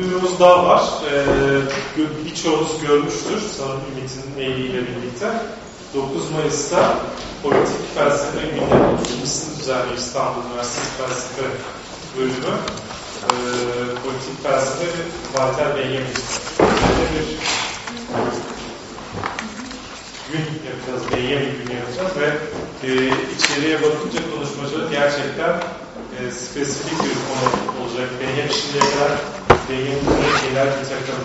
ürünümüz daha var. Ee, birçoğunuz görmüştür sanırım Ümit'in mailiyle birlikte. 9 Mayıs'ta politik felsefe günleri ikincisini düzenliyor İstanbul Üniversitesi Felsefe bölümü. Ee, politik felsefe Walter Benjamin. Böyle bir gün yapacağız, Benjamin günü yapacağız ve e, içeriye bakınca konuşmacılar gerçekten e, spesifik bir konu olacak. Benjamin şimdiye kadar Benjamin'de genel bir takım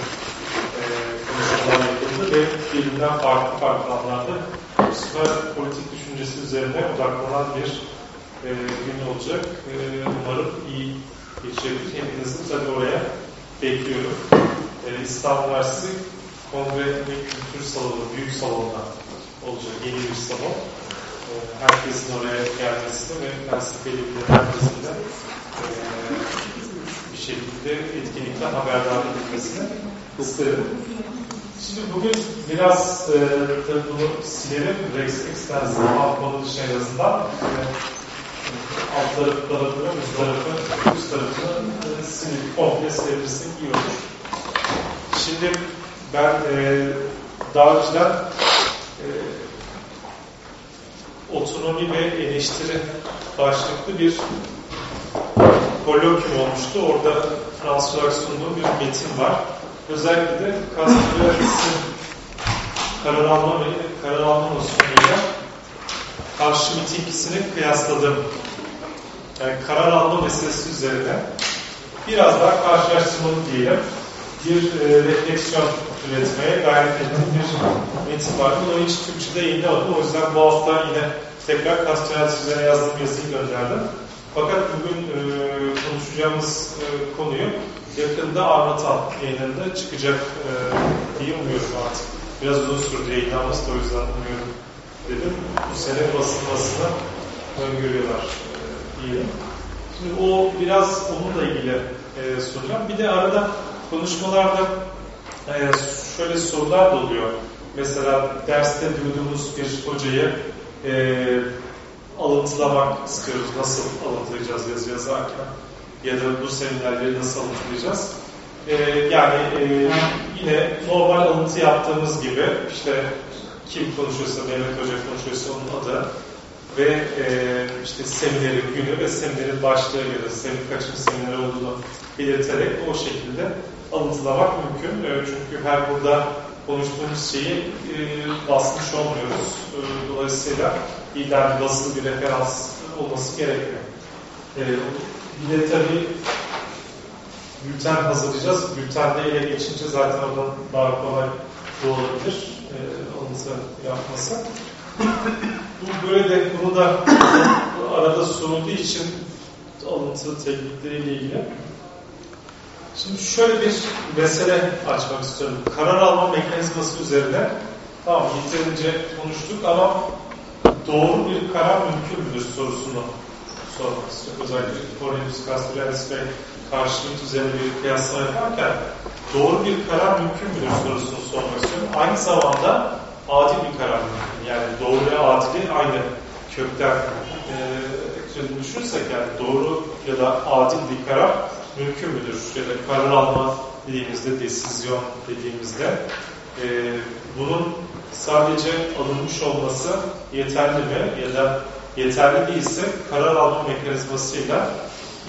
e, konuşmalar yapıldı ve birbirinden farklı farklı anlarda bu sefer politik düşüncesi üzerine odaklanan bir e, gün olacak. E, umarım iyi geçecektir. Hepinizi tabii oraya bekliyorum. E, İstanbul Üniversitesi Kongre ve Kültür Salonu, Büyük Salon'da olacak yeni bir salon. E, herkesin oraya gelmesini ve felsefeyle bilen herkesin de e, bir şekilde etkinlikten haberdar edilmesini isterim. Şimdi bugün biraz e, tabii bunu silelim. Rex Extensive alt konu dışına en azından. E, alt tarafı tarafını, üst tarafı, üst tarafını e, silip komple silebilirsek iyi olur. Şimdi ben e, daha önceden e, otonomi ve eleştiri başlıklı bir kolokyum olmuştu. Orada Fransız olarak sunduğum bir metin var. Özellikle de Castellarius'ın karar alma ve karar alma nosyonuyla karşı mitingisini kıyasladım. Yani karar alma meselesi üzerine biraz daha karşılaştırmalı diyelim. Bir e, refleksiyon üretmeye gayret ettiğim bir metin var. Bunu hiç Türkçe'de yayınlamadım. O yüzden bu hafta yine tekrar Castellarius üzerine yazdığım yazıyı gönderdim. Fakat bugün e, konuşacağımız e, konuyu yakında Arnatan yayınlarında çıkacak e, diye umuyorum artık. Biraz uzun sürdü yayınlanması da o yüzden umuyorum dedim. Bu sene basılmasını öngörüyorlar e, diyelim. Şimdi o biraz onunla ilgili e, soracağım. Bir de arada konuşmalarda e, şöyle sorular da oluyor. Mesela derste duyduğumuz bir hocayı e, alıntılamak istiyoruz. Nasıl alıntılayacağız yazı yazarken? Ya da bu seminerleri nasıl alıntılayacağız? Ee, yani e, yine normal alıntı yaptığımız gibi işte kim konuşuyorsa, Mehmet Hoca konuşuyorsa onun adı ve e, işte seminerin günü ve seminerin başlığı ya da seminer, kaçıncı seminer olduğunu belirterek o şekilde alıntılamak mümkün. E, çünkü her burada konuştuğumuz şeyi e, basmış olmuyoruz. E, dolayısıyla illa bir basılı bir referans olması gerekiyor. E, bir de tabii bülten hazırlayacağız. Bültende ele geçince zaten oradan daha kolay bu olabilir. E, alıntı yapması. bu böyle de bunu da arada sorulduğu için alıntı teknikleriyle ilgili. Şimdi şöyle bir mesele açmak istiyorum. Karar alma mekanizması üzerine tamam yeterince konuştuk ama doğru bir karar mümkün müdür sorusunu istiyorum. Özellikle Cornelius Castoriadis ve karşılık üzerine bir kıyaslama yaparken doğru bir karar mümkün müdür sorusunu sormak istiyorum. Aynı zamanda adil bir karar mümkün. Yani doğru ve adili aynı kökten e, düşünürsek yani doğru ya da adil bir karar mümkün müdür? Ya da karar alma dediğimizde, desizyon dediğimizde e, bunun sadece alınmış olması yeterli mi? Ya da yeterli değilse karar alma mekanizmasıyla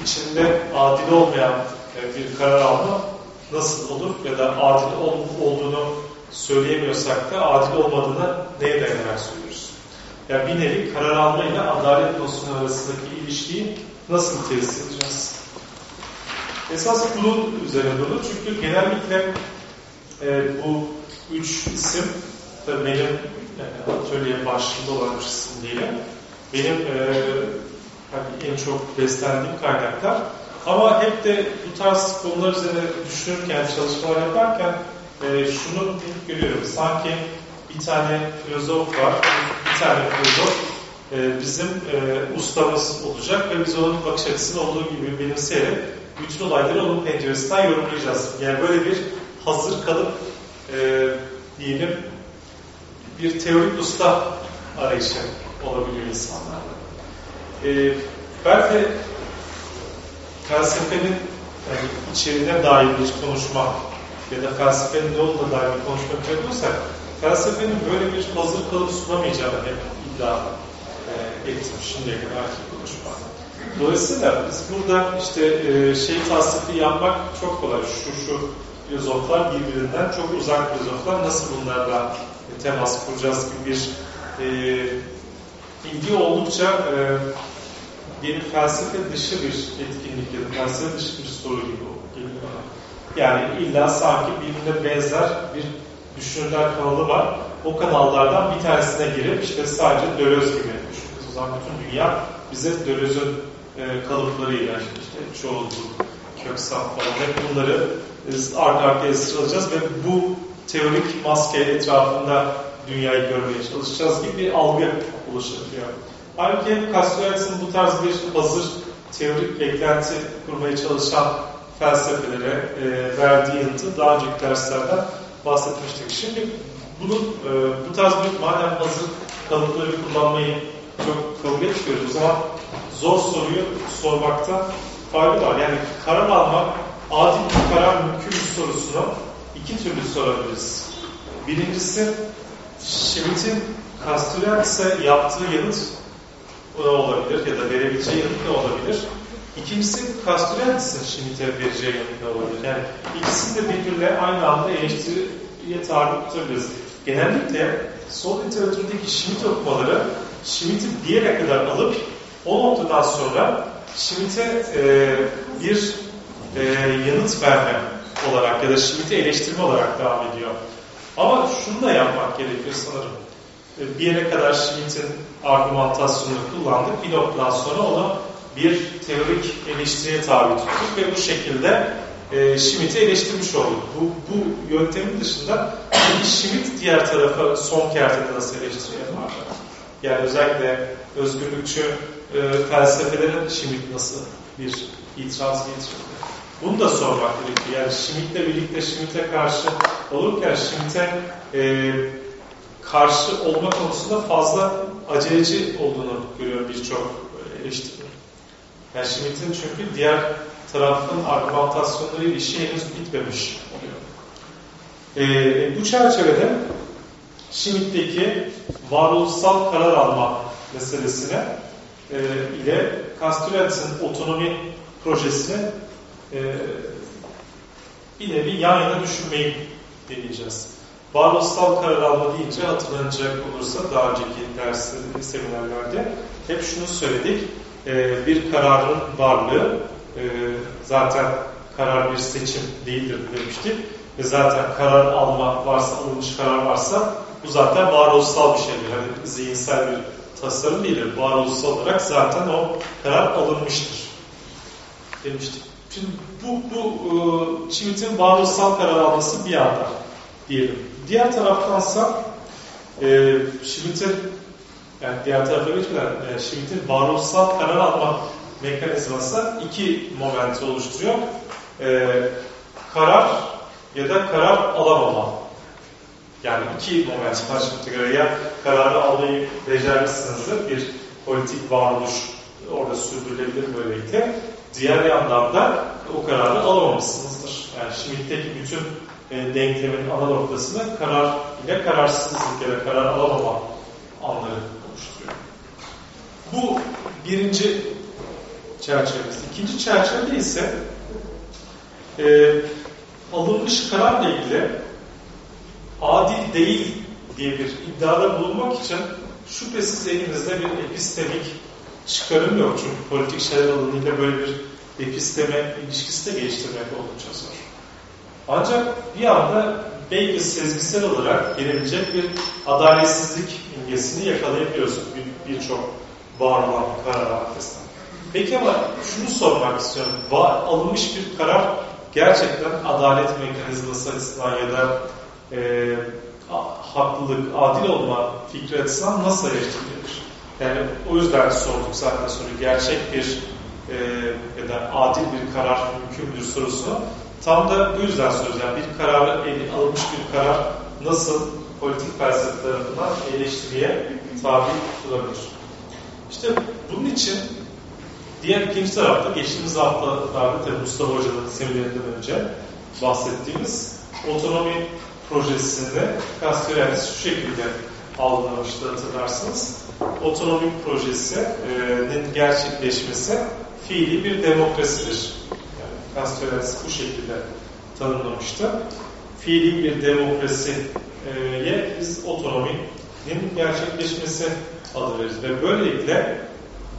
içinde adil olmayan e, bir karar alma nasıl olur? Ya da adil ol, olduğunu söyleyemiyorsak da adil olmadığını neye dayanarak söylüyoruz? Yani bir nevi karar alma ile adalet nosyonu arasındaki ilişkiyi nasıl tesis edeceğiz? Esas bunun üzerine durdu. Çünkü genellikle e, bu üç isim tabii benim yani atölye başlığında olan üç isim diyelim. Benim e, hani en çok beslendiğim kaynaklar. Ama hep de bu tarz konular üzerine düşünürken, çalışmalar yaparken e, şunu hep görüyorum. Sanki bir tane filozof var, bir tane filozof e, bizim e, ustamız olacak ve biz onun bakış açısını olduğu gibi benimseyerek bütün olayları onun penceresinden yorumlayacağız. Yani böyle bir hazır kalıp e, diyelim bir teorik usta arayışı olabiliyor insanlarda. E, belki felsefenin yani içeriğine dair bir konuşma ya da felsefenin ne olduğuna dair bir konuşma yapıyorsak felsefenin böyle bir hazır kalıp sunamayacağını hep iddia e, ettim şimdiye kadarki konuşma. Dolayısıyla biz burada işte e, şey tasdifi yapmak çok kolay. Şu şu filozoflar birbirinden çok uzak filozoflar nasıl bunlarla temas kuracağız gibi bir e, ilgi oldukça e, bir felsefe dışı bir etkinlik ya da felsefe dışı bir soru gibi geliyor bana. Yani illa sanki birbirine benzer bir düşünürler kanalı var. O kanallardan bir tanesine girip işte sadece Dölöz gibi düşünüyoruz. O zaman bütün dünya bize Dölöz'ün e, kalıplarıyla işte çoğulculuk, köksal falan hep bunları arka arkaya sıralayacağız ve bu teorik maske etrafında dünyayı görmeye çalışacağız gibi bir algı oluşabiliyor. Halbuki Castoriadis'in bu tarz bir hazır teorik beklenti kurmaya çalışan felsefelere e, verdiği yanıtı daha önceki derslerden bahsetmiştik. Şimdi bunun e, bu tarz bir madem hazır kalıpları kullanmayı çok kabul etmiyoruz o zaman zor soruyu sormakta fayda var. Yani karar almak adil bir karar mümkün mü sorusunu iki türlü sorabiliriz. Birincisi Schmitt'in Castoriadis'e yaptığı yanıt o olabilir ya da verebileceği yanıt ne olabilir? İkincisi Castoriadis'in Schmitt'e vereceği yanıt ne olabilir? Yani ikisini de birbirine aynı anda eleştiriye tabi tutabiliriz. Genellikle sol literatürdeki Schmitt okumaları Schmitt'i bir yere kadar alıp o noktadan sonra Schmitt'e e, bir e, yanıt verme olarak ya da Schmitt'i eleştirme olarak devam ediyor. Ama şunu da yapmak gerekir sanırım. E, bir yere kadar Schmitt'in argümantasyonunu kullandık. Bir noktadan sonra onu bir teorik eleştiriye tabi tuttuk ve bu şekilde e, Schmitt'i eleştirmiş olduk. Bu, bu yöntemin dışında Schmitt diğer tarafa son kertede nasıl eleştiriye var? Yani özellikle özgürlükçü e, felsefelerin Schmitt nasıl bir itiraz getiriyor? Bunu da sormak gerekiyor. Yani Schmitt'le birlikte Schmitt'e karşı olurken Schmitt'e e, karşı olma konusunda fazla aceleci olduğunu görüyor birçok eleştirmen. Yani Schmitt'in çünkü diğer tarafın argümantasyonları işi henüz bitmemiş oluyor. E, bu çerçevede Schmitt'teki varoluşsal karar alma meselesine e, ile Castoriadis'in otonomi projesini e, bir nevi yan yana düşünmeyi deneyeceğiz. Varoluşsal karar alma deyince hatırlanacak olursa daha önceki ders seminerlerde hep şunu söyledik. E, bir kararın varlığı e, zaten karar bir seçim değildir demiştik. Ve zaten karar alma varsa, alınmış karar varsa bu zaten varoluşsal bir şeydir. Hani zihinsel bir tasarım değildir. Varoluşsal olarak zaten o karar alınmıştır demiştik. Şimdi bu, bu e, Schmitt'in varoluşsal karar alması bir yanda diyelim. Diğer taraftansa e, Schmitt'in yani diğer tarafa geçmeden e, Schmitt'in varoluşsal karar alma mekanizması iki momenti oluşturuyor. E, karar ya da karar alamama. Yani iki moment var şimdi göre ya kararı almayı becermişsinizdir bir politik varoluş orada sürdürülebilir böylelikle Diğer yandan da o kararı alamamışsınızdır. Yani Schmidt'teki bütün e, denklemin ana noktasını karar ile kararsızlık ya da karar alamama anları oluşturuyor. Bu birinci çerçevesi. İkinci çerçeve ise e, alınmış kararla ilgili adil değil diye bir iddiada bulunmak için şüphesiz elimizde bir epistemik çıkarım yok. Çünkü politik şeyler alanıyla böyle bir episteme ilişkisi de geliştirmek oldukça zor. Ancak bir anda belki sezgisel olarak gelebilecek bir adaletsizlik imgesini yakalayabiliyoruz birçok bir var olan karar arkasından. Peki ama şunu sormak istiyorum. Var, alınmış bir karar gerçekten adalet mekanizması açısından ya da e, haklılık, adil olma fikri açısından nasıl eleştirilir? Yani o yüzden sorduk zaten soruyu. Gerçek bir e, ya da adil bir karar mümkün müdür sorusunu tam da bu yüzden soruyoruz. Yani bir karar, alınmış bir karar nasıl politik felsefe tarafından eleştiriye tabi tutulabilir? İşte bunun için Diğer ikinci tarafta geçtiğimiz haftalarda tabii Mustafa Hoca'nın seminerinden önce bahsettiğimiz otonomi projesini Castoriadis şu şekilde algılamıştı hatırlarsınız. Otonomi projesinin gerçekleşmesi fiili bir demokrasidir. Yani Castoriadis bu şekilde tanımlamıştı. Fiili bir demokrasiye biz otonominin gerçekleşmesi adı veririz. Ve böylelikle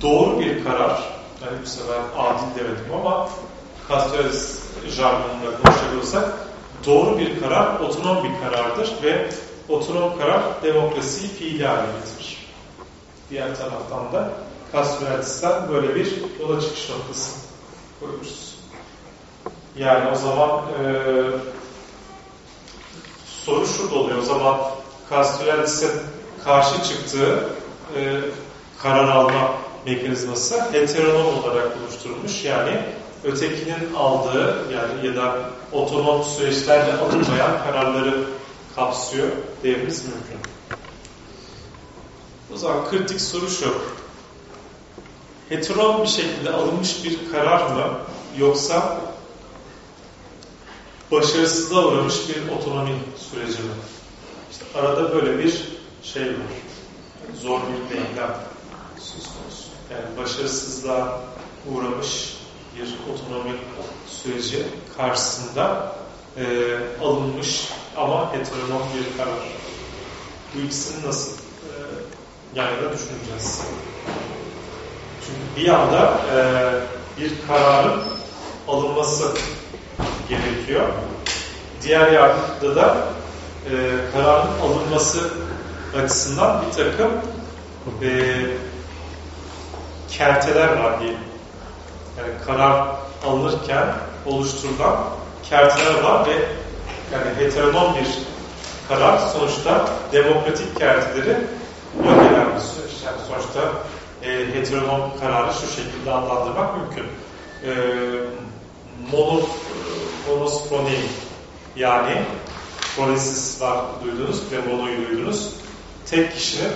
doğru bir karar, yani bu sefer adil demedim ama Castoriadis jargonunda konuşacak olsak doğru bir karar otonom bir karardır ve otonom karar demokrasiyi fiili hale getirir. Diğer taraftan da Castoriadis'ten böyle bir yola çıkış noktası koyuyoruz. Yani o zaman e, soru şurada oluyor. O zaman Castoriadis'in karşı çıktığı e, karar alma mekanizması heteronom olarak oluşturulmuş. Yani ötekinin aldığı yani ya da otonom süreçlerle alınmayan kararları kapsıyor dememiz mümkün. O zaman kritik soru şu. Heteron bir şekilde alınmış bir karar mı yoksa başarısızlığa uğramış bir otonomi süreci mi? İşte arada böyle bir şey var. Zor bir denklem söz konusu. Yani başarısızlığa uğramış bir otonomi süreci karşısında e, alınmış ama heteronom bir karar. Bu ikisini nasıl e, yan düşüneceğiz? Çünkü bir yanda e, bir kararın alınması gerekiyor. Diğer yanda da e, kararın alınması açısından bir takım e, kerteler var diyelim. Yani karar alınırken oluşturulan kerteler var ve yani heteronom bir karar sonuçta demokratik kerteleri yok eden bir süreç. Yani sonuçta e, heteronom kararı şu şekilde adlandırmak mümkün. E, mono, monosproni yani pronesis var duydunuz ve monoyu duydunuz. Tek kişinin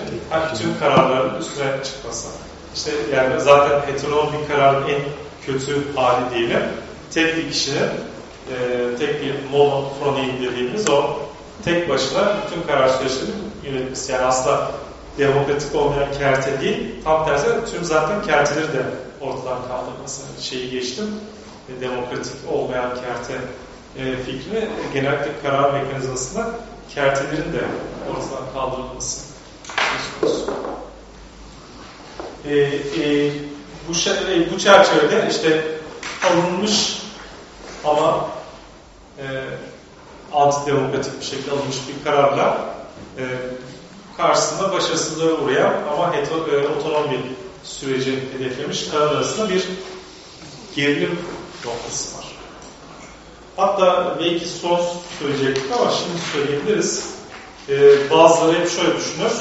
tüm kararların üstüne çıkması. İşte yani zaten heteronom bir kararın en kötü hali diyelim. Tek bir kişinin e, tek bir monofronein dediğimiz o tek başına bütün karar süreçlerini yönetmesi. Yani aslında demokratik olmayan kerte değil, tam tersi tüm zaten kerteleri de ortadan kaldırması. Şeyi geçtim, e, demokratik olmayan kerte e, fikrini genellikle karar mekanizmasında kertelerin de ortadan kaldırılması. E, e, bu, bu çerçevede işte alınmış ama e, antidemokratik bir şekilde alınmış bir kararla e, karşısında başarısızlığa uğrayan ama heto, e, otonom bir süreci hedeflemiş karar arasında bir gerilim noktası var. Hatta belki son söyleyecektik ama şimdi söyleyebiliriz. Ee, bazıları hep şöyle düşünür.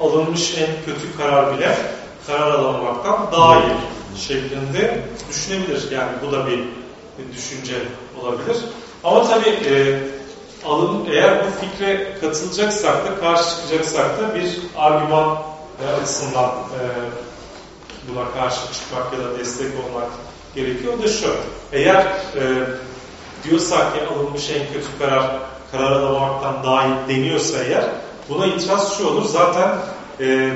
Alınmış en kötü karar bile karar alamamaktan daha iyi şeklinde düşünebilir. Yani bu da bir, bir düşünce olabilir. Ama tabii e, alın, eğer bu fikre katılacaksak da karşı çıkacaksak da bir argüman e, açısından e, buna karşı çıkmak ya da destek olmak gerekiyor. Da şu. Eğer e, diyorsak ki alınmış en kötü karar karar alamamaktan daha iyi deniyorsa eğer buna itiraz şu olur. Zaten e,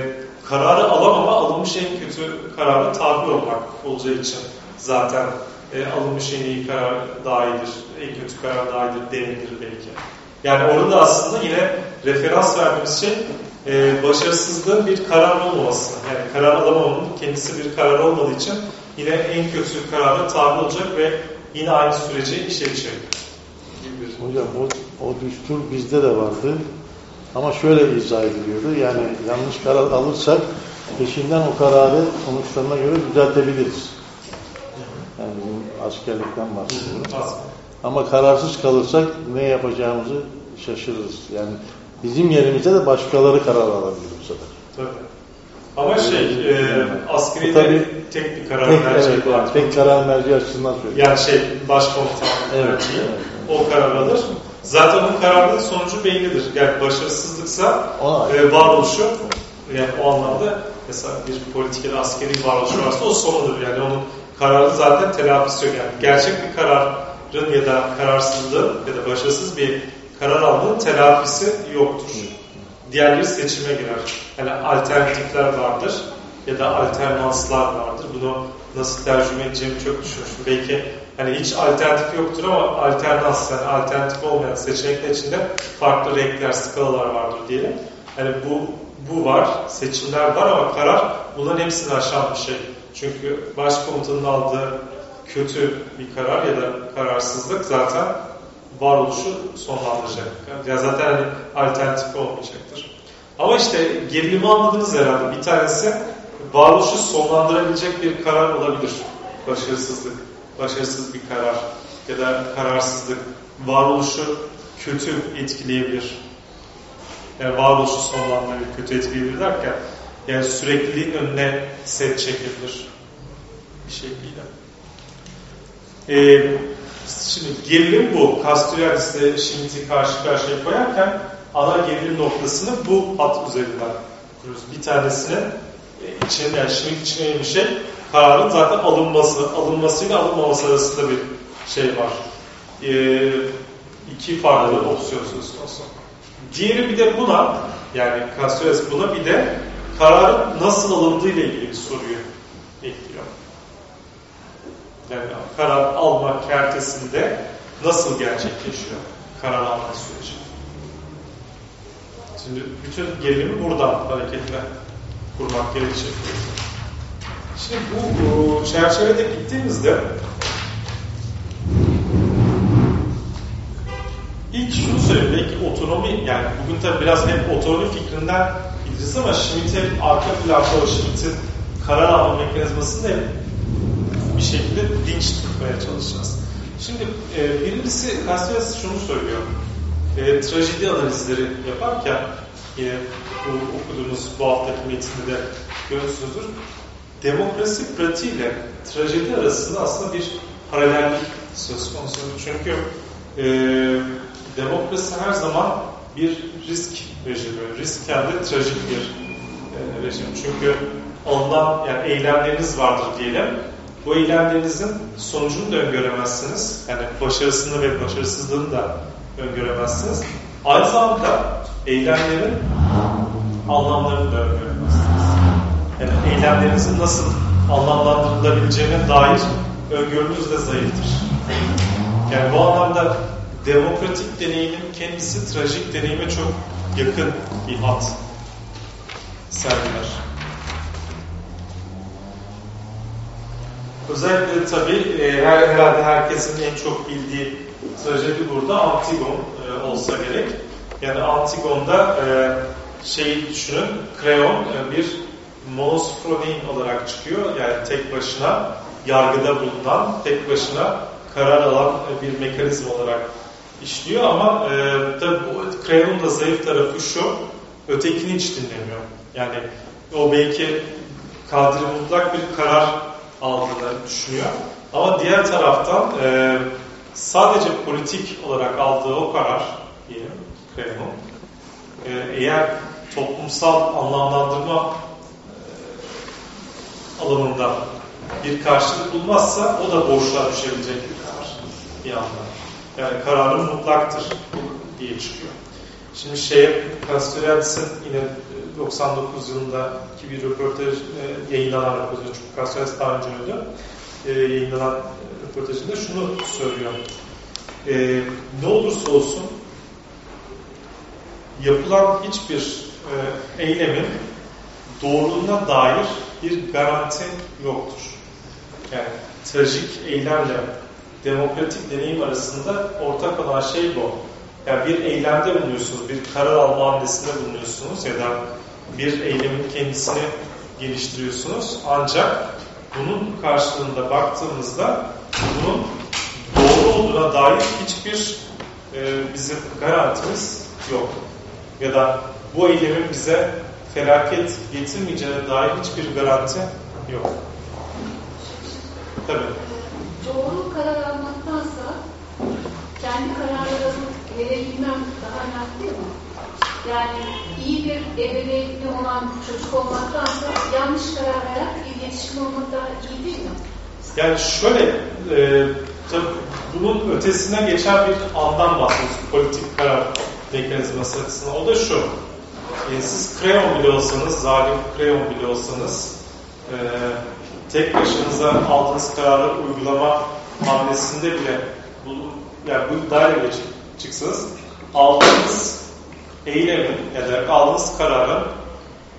kararı alamama alınmış en kötü karara tabi olmak olacağı için zaten e, alınmış en iyi karar daha en kötü karar daha iyidir denilir belki. Yani orada aslında yine referans verdiğimiz şey e, başarısızlığın bir karar olmaması. Yani karar alamamanın kendisi bir karar olmadığı için yine en kötü karara tabi olacak ve yine aynı süreci işleyecek. Hocam o, o düstur bizde de vardı. Ama şöyle izah ediliyordu. Yani yanlış karar alırsak peşinden o kararı sonuçlarına göre düzeltebiliriz. Yani askerlikten bahsediyorum. Ama kararsız kalırsak ne yapacağımızı şaşırırız. Yani bizim yerimizde de başkaları karar alabilir bu sefer. Tabii. Ama şey, e, askeri de tek bir karar tek, merci evet, var. Tek karar merci açısından söylüyorum. Yani şey, başkomutan evet, merciği, evet. o karar alır. Zaten onun kararının sonucu bellidir. Yani başarısızlıksa Ona e, varoluşu yani o anlamda mesela bir politik ya da askeri varoluş varsa o sonudur. Yani onun kararı zaten telafisi yok. Yani gerçek bir kararın ya da kararsızlığın ya da başarısız bir karar almanın telafisi yoktur. Diğerleri seçime girer. Yani alternatifler vardır ya da alternanslar vardır. Bunu nasıl tercüme edeceğimi çok düşünmüştüm. Belki hani hiç alternatif yoktur ama alternans yani alternatif olmayan seçenekler içinde farklı renkler, skalalar vardır diyelim. Hani bu bu var, seçimler var ama karar bunların hepsini aşan bir şey. Çünkü başkomutanın aldığı kötü bir karar ya da kararsızlık zaten varoluşu sonlandıracak. Ya zaten hani alternatif olmayacaktır. Ama işte gerilimi anladınız herhalde. Bir tanesi varoluşu sonlandırabilecek bir karar olabilir. Başarısızlık, başarısız bir karar ya da kararsızlık varoluşu kötü etkileyebilir. Yani varoluşu sonlandırabilir, kötü etkileyebilir derken yani sürekliliğin önüne set çekebilir bir şekilde. Ee, şimdi gerilim bu. Castoriadis'le Schmidt'i karşı karşıya koyarken ana gerilim noktasını bu hat üzerinden kuruyoruz. Bir tanesini e, için, yani Schmidt için bir şey kararın zaten alınması, alınmasıyla alınmaması arasında bir şey var. Ee, iki farklı opsiyon söz konusu. Diğeri bir de buna, yani Castoriadis buna bir de kararın nasıl alındığı ile ilgili bir soruyu ekliyor. Yani karar alma kertesinde nasıl gerçekleşiyor karar alma süreci. Şimdi bütün gerilimi buradan hareketle kurmak gerekecek. Şimdi bu çerçevede gittiğimizde ilk şunu söyleyeyim, belki otonomi, yani bugün tabi biraz hep otonomi fikrinden gideceğiz ama Schmitt'in arka planda o Schmitt'in karar alma mekanizmasını hep bir şekilde dinç tutmaya çalışacağız. Şimdi e, birincisi Castells şunu söylüyor. E, trajedi analizleri yaparken yine bu okuduğunuz bu haftaki metinde de görürsünüzdür. Demokrasi pratiğiyle trajedi arasında aslında bir paralellik söz konusu. Çünkü e, demokrasi her zaman bir risk rejimi. Risk kendi trajik bir e, rejim. Çünkü ondan yani eylemleriniz vardır diyelim. Bu eylemlerinizin sonucunu da öngöremezsiniz. Yani başarısını ve başarısızlığını da öngöremezsiniz. Aynı zamanda eylemlerin anlamlarını da öngöremezsiniz. Yani eylemlerinizin nasıl anlamlandırılabileceğine dair öngörünüz de zayıftır. Yani bu anlamda demokratik deneyimin kendisi trajik deneyime çok yakın bir hat sergiler. Özellikle tabii e, her, herhalde herkesin en çok bildiği trajedi burada Antigon e, olsa gerek. Yani Antigon'da e, şeyi düşünün, Kreon e, bir monosfronin olarak çıkıyor. Yani tek başına yargıda bulunan, tek başına karar alan e, bir mekanizma olarak işliyor ama e, tabii bu Kreon'un da zayıf tarafı şu, ötekini hiç dinlemiyor. Yani o belki kadri mutlak bir karar aldığını düşünüyor. Ama diğer taraftan e, sadece politik olarak aldığı o karar diyelim Kreon'un e, eğer toplumsal anlamlandırma e, alanında bir karşılık bulmazsa o da boşluğa düşebilecek bir karar bir anda. Yani kararın mutlaktır diye çıkıyor. Şimdi şey Castoriadis'in yine 99 yılındaki bir röportaj e, yayınlanan röportaj çünkü Castoriadis daha önce öldü. E, yayınlanan röportajında şunu söylüyor. E, ne olursa olsun yapılan hiçbir e, eylemin doğruluğuna dair bir garanti yoktur. Yani trajik eylemle demokratik deneyim arasında ortak olan şey bu. Yani bir eylemde bulunuyorsunuz, bir karar alma hamlesinde bulunuyorsunuz ya da bir eylemin kendisini geliştiriyorsunuz. Ancak bunun karşılığında baktığımızda bunun doğru olduğuna dair hiçbir e, bizim garantimiz yok. Ya da bu eylemin bize felaket getirmeyeceğine dair hiçbir garanti yok. Tabii. Doğru karar almaktansa kendi kararlarımı verebilmem daha önemli mi? Yani iyi bir ebeveyni olan çocuk olmaktansa yanlış karar veren iletişim olmak daha iyi değil mi? Yani şöyle, e, tabii bunun ötesine geçen bir andan bahsediyoruz. Politik karar mekanizması açısından. O da şu. E, siz kreyon bile olsanız, zalim kreyon bile olsanız e, tek başınıza aldığınız kararı uygulama hamlesinde bile bu, yani bu daireye çıksanız aldığınız eylemin ya da aldığınız kararın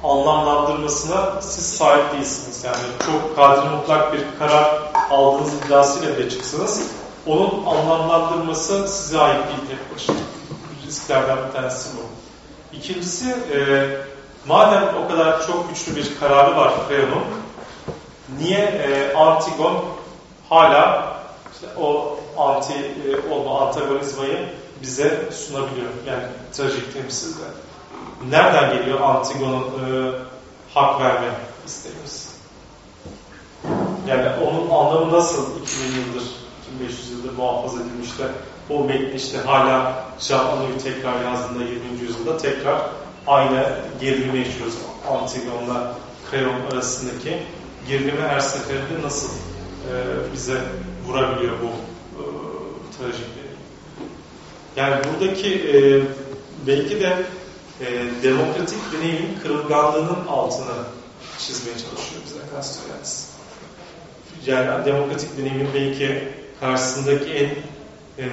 anlamlandırmasına siz sahip değilsiniz. Yani çok kadir mutlak bir karar aldığınız iddiasıyla bile çıksanız onun anlamlandırması size ait değil tek başına. Risklerden bir tanesi bu. İkincisi e, madem o kadar çok güçlü bir kararı var Freon'un niye e, Antigon hala işte o anti e, olma antagonizmayı bize sunabiliyor. Yani trajik temsilde. Nereden geliyor Antigon'un e, hak verme isteğimiz? Yani onun anlamı nasıl 2000 yıldır, 2500 yıldır muhafaza edilmiş de o metni işte hala Anouilh tekrar yazdığında 20. yüzyılda tekrar aynı gerilimi yaşıyoruz. Antigon'la Creon arasındaki gerilimi her seferinde nasıl e, bize vurabiliyor bu e, trajikleri. Yani buradaki e, belki de e, demokratik deneyimin kırılganlığının altını çizmeye çalışıyor bize Castoriadis. Yani demokratik deneyimin belki karşısındaki en e,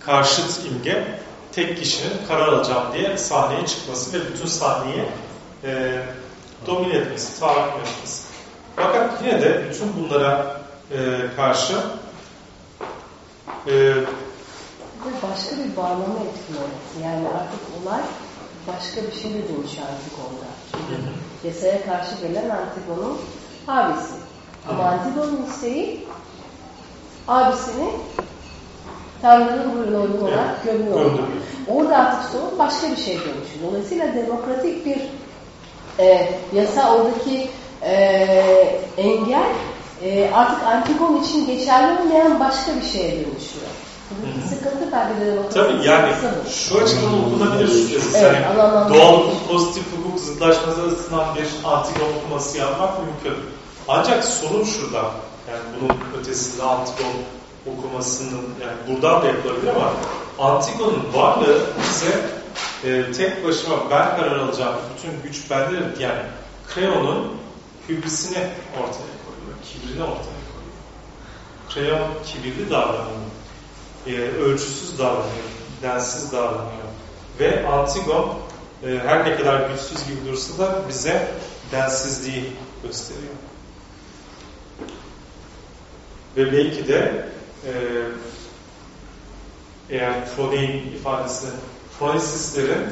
karşıt imge tek kişinin karar alacağım diye sahneye çıkması ve bütün sahneyi e, domine etmesi, tahakküm etmesi. Fakat yine de bütün bunlara e, karşı e, başka bir bağlama etkilemesi. Yani artık olay başka bir şeye dönüşüyor artık onda. Çünkü yasaya karşı gelen Antigon'un abisi. Ama Antigon'un isteği abisini Tanrı'nın olarak Evet, gömüyor. gömdürüyor. Orada artık sorun başka bir şey dönüşüyor. Dolayısıyla demokratik bir e, yasa oradaki e, engel e, artık Antigon için geçerli olmayan başka bir şeye dönüşüyor. Buradaki sıkıntı de demokratik Tabii yani şu açıdan okunabilir şüphesiz. Evet, yani doğal pozitif hukuk zıtlaşması arasından bir antigon okuması yapmak mümkün. Ancak sorun şurada. Yani bunun ötesinde antigon okumasının yani buradan da yapılabilir ama Antigon'un varlığı bize e, tek başıma ben karar alacağım, bütün güç bende yani Creon'un hübrisini ortaya kibrini ortaya koyuyor. Creon kibirli davranıyor, e, ölçüsüz davranıyor, densiz davranıyor ve Antigon e, her ne kadar güçsüz gibi dursa da bize densizliği gösteriyor. Ve belki de e, eğer Frone'in ifadesini Phronisislerin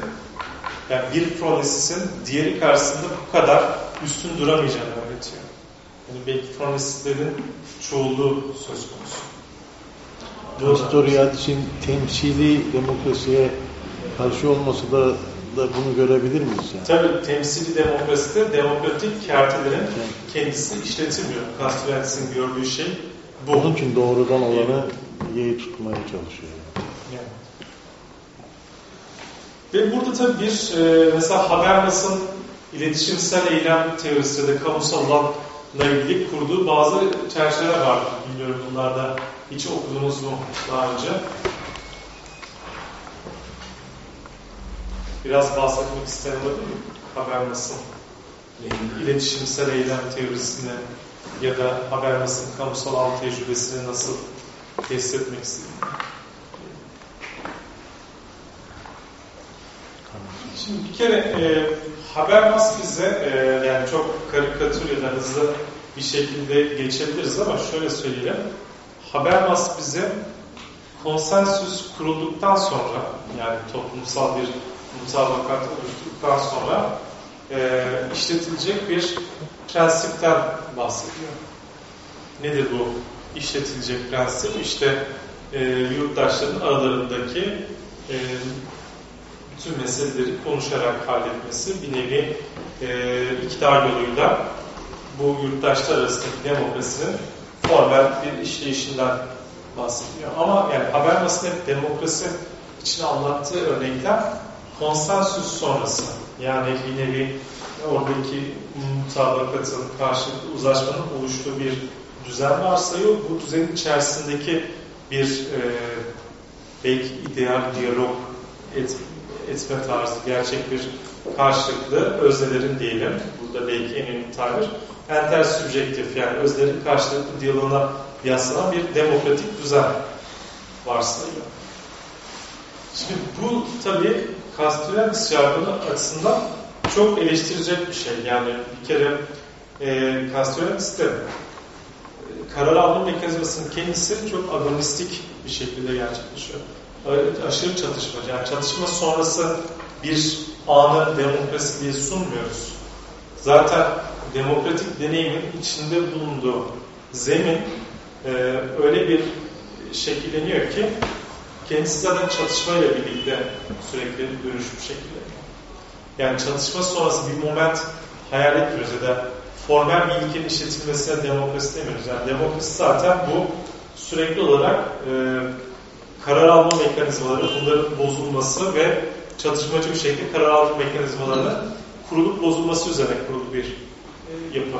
yani bir Phronisisin diğeri karşısında bu kadar üstün duramayacağını Yani belki Phronisislerin çoğulluğu söz konusu. Historiadis'in temsili demokrasiye karşı olması da, da bunu görebilir miyiz yani? Tabii temsili demokraside demokratik kertelerin kendisi işletilmiyor. Castoriadis'in gördüğü şey bu. Onun için doğrudan olanı yeği tutmaya çalışıyor. Yani. Ve burada tabii bir e, mesela Habermas'ın iletişimsel eylem teorisi de kamusal alanla ilgili kurduğu bazı çerçeveler var. Bilmiyorum bunlarda hiç okudunuz mu daha önce? Biraz bahsetmek isterim değil mi? Habermas'ın iletişimsel eylem teorisini ya da Habermas'ın kamusal alan tecrübesini nasıl test etmek istediğini. Şimdi bir kere e, Habermas bize e, yani çok karikatür ya da hızlı bir şekilde geçebiliriz ama şöyle söyleyelim. Habermas bize konsensüs kurulduktan sonra yani toplumsal bir mutabakat oluşturduktan sonra e, işletilecek bir prensipten bahsediyor. Nedir bu işletilecek prensip? İşte e, yurttaşların aralarındaki e, bütün meseleleri konuşarak halletmesi bir nevi e, iktidar yoluyla bu yurttaşlar arasındaki demokrasinin formel bir işleyişinden bahsediyor. Ama yani Habermas'ın hep demokrasi için anlattığı örneklem konsensüs sonrası. Yani bir nevi oradaki mutabakatın, karşılıklı uzlaşmanın oluştuğu bir düzen varsayıyor. Bu düzenin içerisindeki bir e, belki ideal diyalog et, etme tarzı, gerçek bir karşılıklı öznelerin diyelim, burada belki en önemli tabir, enter subjektif yani özlerin karşılıklı diyaloğuna yaslanan bir demokratik düzen varsayıyor. Şimdi bu tabii Castellantis jargonu açısından çok eleştirecek bir şey. Yani bir kere e, Castellantis de e, karar alma mekanizmasının kendisi çok agonistik bir şekilde gerçekleşiyor. Aşırı çatışma. Yani çatışma sonrası bir anı demokrasi diye sunmuyoruz. Zaten demokratik deneyimin içinde bulunduğu zemin e, öyle bir şekilleniyor ki kendisi zaten çatışmayla birlikte sürekli dönüşmüş şekilde. Yani çatışma sonrası bir moment hayal etmiyoruz ya da formel bir ilkenin işletilmesine demokrasi demiyoruz. Yani demokrasi zaten bu sürekli olarak e, karar alma mekanizmaları, bunların bozulması ve çatışmacı bir şekilde karar alma mekanizmalarının kurulup bozulması üzerine kurulu bir e, yapı.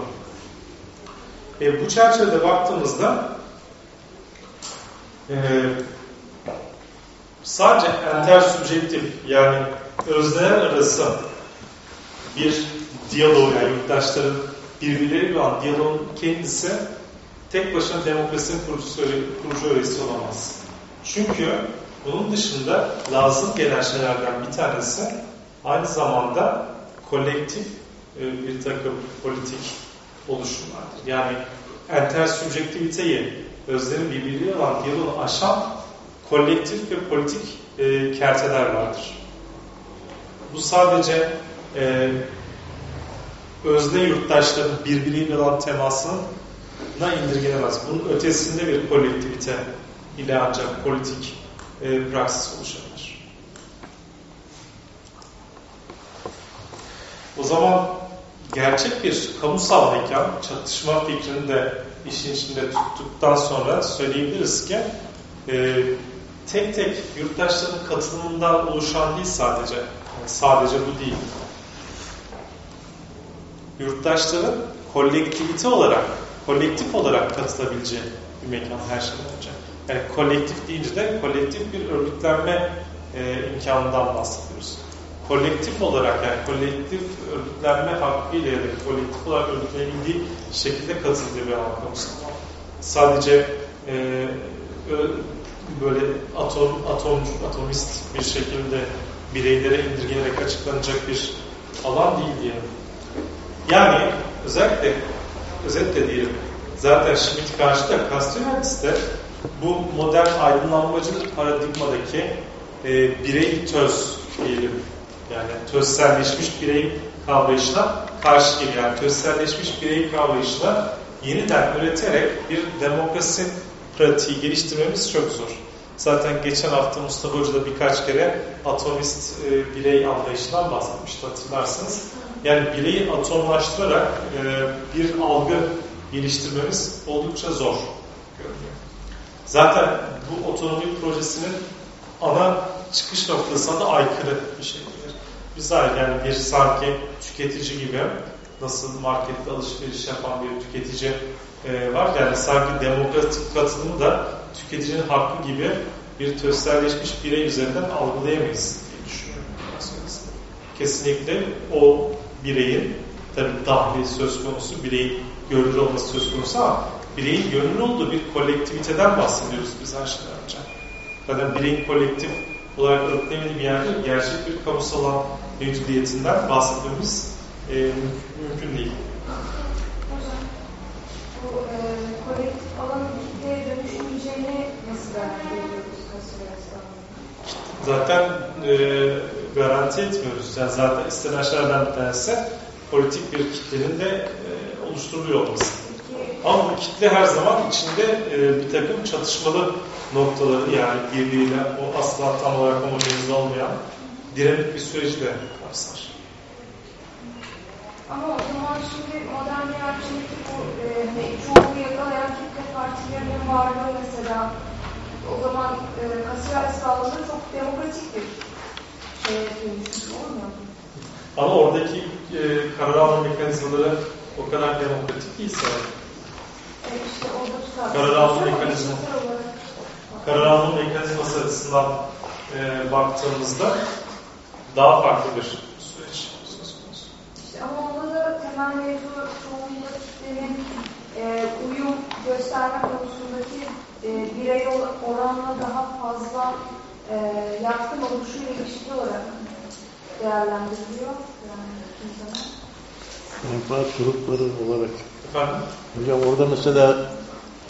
E, bu çerçevede baktığımızda e, sadece enter subjektif yani özneler arası bir diyalog yani yurttaşların birbirleriyle olan diyaloğun kendisi tek başına demokrasinin kurucu, kurucu öğresi olamaz. Çünkü bunun dışında lazım gelen şeylerden bir tanesi aynı zamanda kolektif e, bir takım politik oluşumlardır. Yani enter subjektiviteyi özlerin birbiriyle olan diyaloğunu aşan kolektif ve politik e, kerteler vardır. Bu sadece e, özne yurttaşların birbiriyle olan temasına indirgenemez. Bunun ötesinde bir kolektivite ile ancak politik e, praksis oluşabilir. O zaman gerçek bir kamusal mekan, çatışma fikrini de işin içinde tuttuktan sonra söyleyebiliriz ki e, tek tek yurttaşların katılımından oluşan değil sadece, yani sadece bu değil. Yurttaşların kolektivite olarak, kolektif olarak katılabileceği bir mekan her şeyden önce. Yani kolektif deyince de kolektif bir örgütlenme e, imkanından bahsediyoruz. Kolektif olarak yani kolektif örgütlenme hakkıyla ya da kolektif olarak örgütlenebildiği şekilde katıldığı bir konusunda. Sadece e, böyle atom, atomcu, atomist bir şekilde bireylere indirgenerek açıklanacak bir alan değil diye. Yani özellikle özetle diyelim zaten Schmitt karşıda Castellantis'te bu modern aydınlanmacı paradigmadaki e, birey töz diyelim yani tözselleşmiş birey kavrayışına karşı geliyor. Yani tözselleşmiş birey kavrayışına yeniden üreterek bir demokrasi pratiği geliştirmemiz çok zor. Zaten geçen hafta Mustafa Hoca da birkaç kere atomist e, birey anlayışından bahsetmişti hatırlarsınız. Yani bireyi atomlaştırarak e, bir algı geliştirmemiz oldukça zor. Zaten bu otonomi projesinin ana çıkış noktasına da aykırı bir şeydir. Biz yani bir sanki tüketici gibi nasıl markette alışveriş yapan bir tüketici e, var. Yani sanki demokratik katılımı da tüketicinin hakkı gibi bir tözselleşmiş birey üzerinden algılayamayız diye düşünüyorum. Kesinlikle o bireyin tabi dahli söz konusu, bireyin görünür olması söz konusu ama bireyin görünür olduğu bir kolektiviteden bahsediyoruz biz her şeyden önce. Zaten bireyin kolektif olarak örgütlemediği bir yerde gerçek bir kamusal alan mevcudiyetinden bahsetmemiz e, mümkün değil. Hocam, bu e, kolektif alanın kitleye dönüşmeyeceğini nasıl ediyoruz Zaten e, garanti etmiyoruz. Yani zaten istenen şeylerden bir tanesi politik bir kitlenin de e, oluşturuluyor olması. Ama bu kitle her zaman içinde e, bir takım çatışmalı noktaları yani birbiriyle o asla tam olarak homojenize olmayan dinamik bir süreçle kapsar. Ama o zaman şimdi modern bir yerçilik bu e, çoğunu yakalayan kitle partilerinin varlığı mesela o zaman e, Kasiyar sağlığı çok demokratik bir şey dönüşmüş olmuyor mu? Ama oradaki e, karar alma mekanizmaları o kadar demokratik değil sanırım işte orada tutar. Karar alma Sosyal mekanizması. açısından e, baktığımızda daha farklı bir süreç söz konusu. İşte ama onda da temel mevzu çoğunlukla kitlenin e, uyum gösterme konusundaki e, birey oranla daha fazla e, yatkın oluşuyla ilişkili olarak değerlendiriliyor. Yani. Menfaat grupları olarak. Efendim? Hocam orada mesela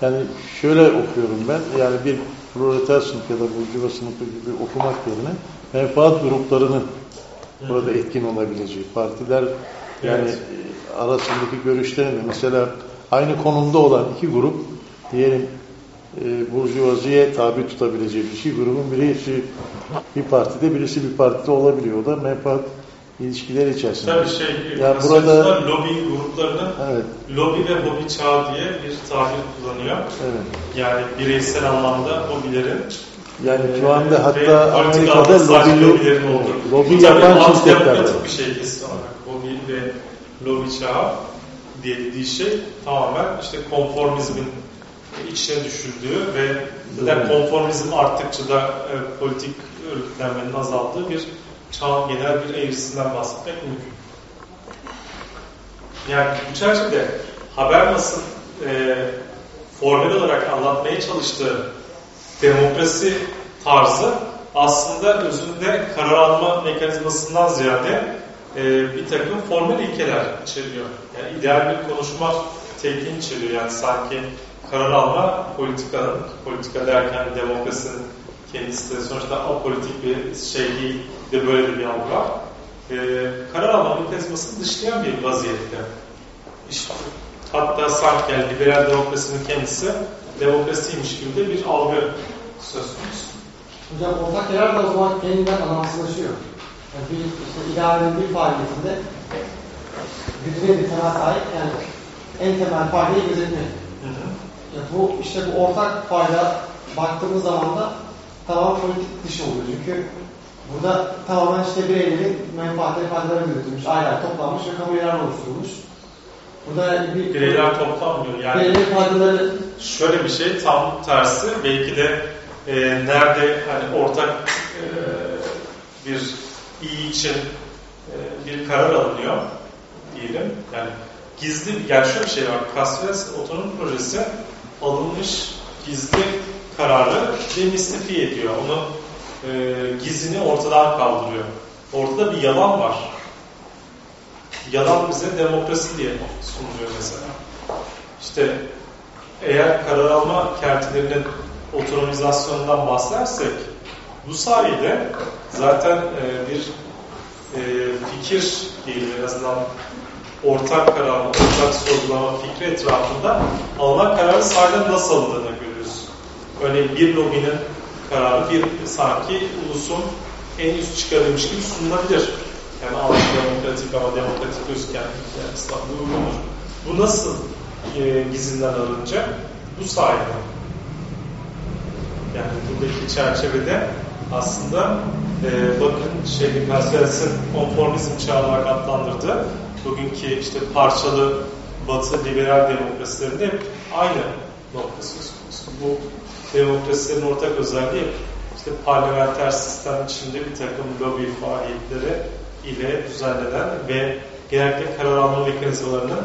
yani şöyle okuyorum ben yani bir proleter sınıf ya da burjuva sınıfı gibi okumak yerine menfaat gruplarının burada etkin olabileceği partiler yani Evet. e, arasındaki görüşlerin de mesela aynı konumda olan iki grup diyelim e, burjuvaziye tabi tutabileceği bir şey grubun birisi bir partide birisi bir partide olabiliyor. O da menfaat ilişkileri içerisinde. Tabii şey, Ya nasıl burada- lobi gruplarının Evet, lobi ve hobi çağı diye bir tabir kullanıyor. evet. Yani bireysel anlamda hobilerin Yani şu anda Ve hatta Amerika'da lobili, lobilerin olduğu. lobi Bu yapan şirketler var. bir şey kesin olarak. Hobi ve lobi çağı diye dediği şey tamamen işte konformizmin içine düşüldüğü ve zaten konformizm arttıkça da e, politik örgütlenmenin azaldığı bir çağın genel bir eğrisinden bahsetmek mümkün. Yani bu çerçevede Habermas'ın e, formel olarak anlatmaya çalıştığı demokrasi tarzı aslında özünde karar alma mekanizmasından ziyade e, bir takım formel ilkeler içeriyor. Yani ideal bir konuşma tekniği içeriyor. Yani sanki karar alma politikanın, politika derken demokrasinin kendisi de sonuçta apolitik bir şey değil de böyle bir algı var. E, karar alma mekanizmasını dışlayan bir vaziyette. İşte, hatta sanki yani liberal demokrasinin kendisi demokrasiymiş gibi de bir algı söz konusu. Hocam ortak yarar da o zaman kendinden anlamsızlaşıyor. Yani bir işte idarenin bir faaliyetinde güdüne bir temel sahip yani en temel faydayı hı. Ya bu işte bu ortak fayda baktığımız zaman da tamamen politik dışı oluyor. Çünkü burada tamamen işte bireylerin menfaatleri faydaları ayrı ayrı toplanmış ve kamu yararı oluşturulmuş. Burada bir Bireyler toplanmıyor. Yani bireylerin faydaları şöyle bir şey tam tersi belki de e, nerede hani ortak e, bir iyi için e, bir karar alınıyor diyelim. Yani gizli yani şöyle bir şey var. Kasves otonom projesi alınmış gizli kararı demistifiye ediyor. Onu e, gizini ortadan kaldırıyor. Ortada bir yalan var. Yalan bize demokrasi diye sunuluyor mesela. İşte eğer karar alma kertilerinin otonomizasyonundan bahsedersek bu sayede zaten e, bir e, fikir değil en azından ortak karar, ortak sorgulama fikri etrafında alınan kararı sahiden nasıl alındığını görüyoruz. Örneğin bir lobinin kararı bir sanki ulusun en üst çıkarıymış gibi sunulabilir. Yani antidemokratik ama demokratik gözüken yani uygulanır. Bu nasıl e, gizinden alınacak? Bu sayede. Yani buradaki çerçevede aslında e, bakın şey Pascal's'in konformizm çağı olarak adlandırdığı bugünkü işte parçalı batı liberal demokrasilerinde aynı nokta söz konusu. Bu demokrasilerin ortak özelliği işte parlamenter sistem içinde bir takım lobi faaliyetleri ile düzenlenen ve genellikle karar alma mekanizmalarının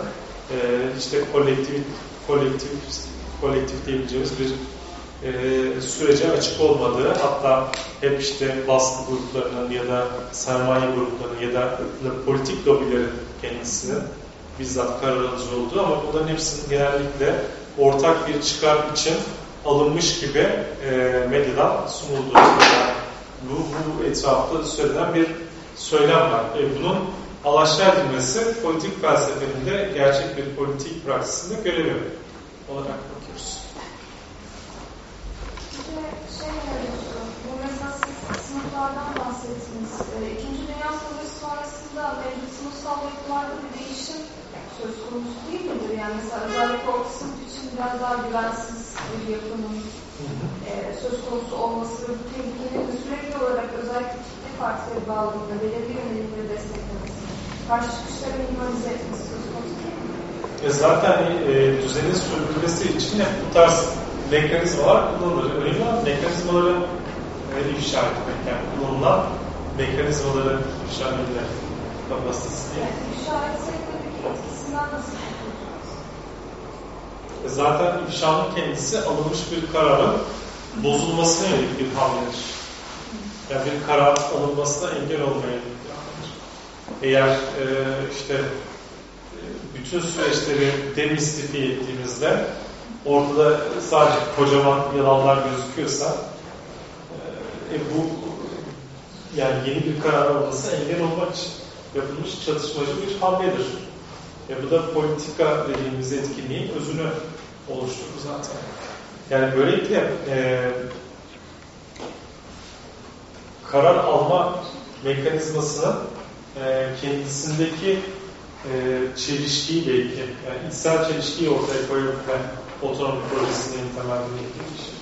e, işte kolektif kolektif kolektif diyebileceğimiz bir e, sürece açık olmadığı hatta hep işte baskı gruplarının ya da sermaye gruplarının ya da politik lobilerin kendisinin bizzat karar alıcı olduğu ama bunların hepsinin genellikle ortak bir çıkar için alınmış gibi e, medyadan söylenen, bu, bu etrafta söylenen bir söylem var. E, bunun alaşağı edilmesi politik felsefenin de gerçek bir politik praksisinde görevi olarak bakıyoruz. Şey bu mesela sınıflardan bahsettiniz. Ee, İkinci Dünya Savaşı sonrasında mevcut sınıfsal yapılarda bir değişim söz konusu değil midir? Yani mesela özellikle sınıf için biraz daha güvensiz bir yapının e, söz konusu olması ve bu tehlikenin de sürekli olarak özellikle kitle partileri bağlamında belirli yönelimleri desteklemesi. karşı çıkışları minimalize etmesi söz konusu değil mi? E zaten e, düzenin sürdürülmesi için hep bu tarz mekanizmalar kullanılır. Önemli olan mekanizmaları e, ifşa etmek. Yani kullanılan mekanizmaları ifşa etmek kapasitesi değil. Yani ifşa etsek de bir etkisinden nasıl? E zaten ifşanın kendisi alınmış bir kararın bozulmasına yönelik bir hamledir. Yani bir karar alınmasına engel olmaya yönelik bir hamledir. Eğer e, işte e, bütün süreçleri demistifiye ettiğimizde ortada sadece kocaman yalanlar gözüküyorsa e, bu yani yeni bir karar alınması engel olmak için yapılmış çatışmacı bir hamledir. E bu da politika dediğimiz etkinliğin özünü oluşturur zaten. Yani böylelikle e, karar alma mekanizmasının e, kendisindeki e, çelişkiyi belki, yani içsel çelişkiyi ortaya koyabilen otonomi projesinin temelinde bir şey.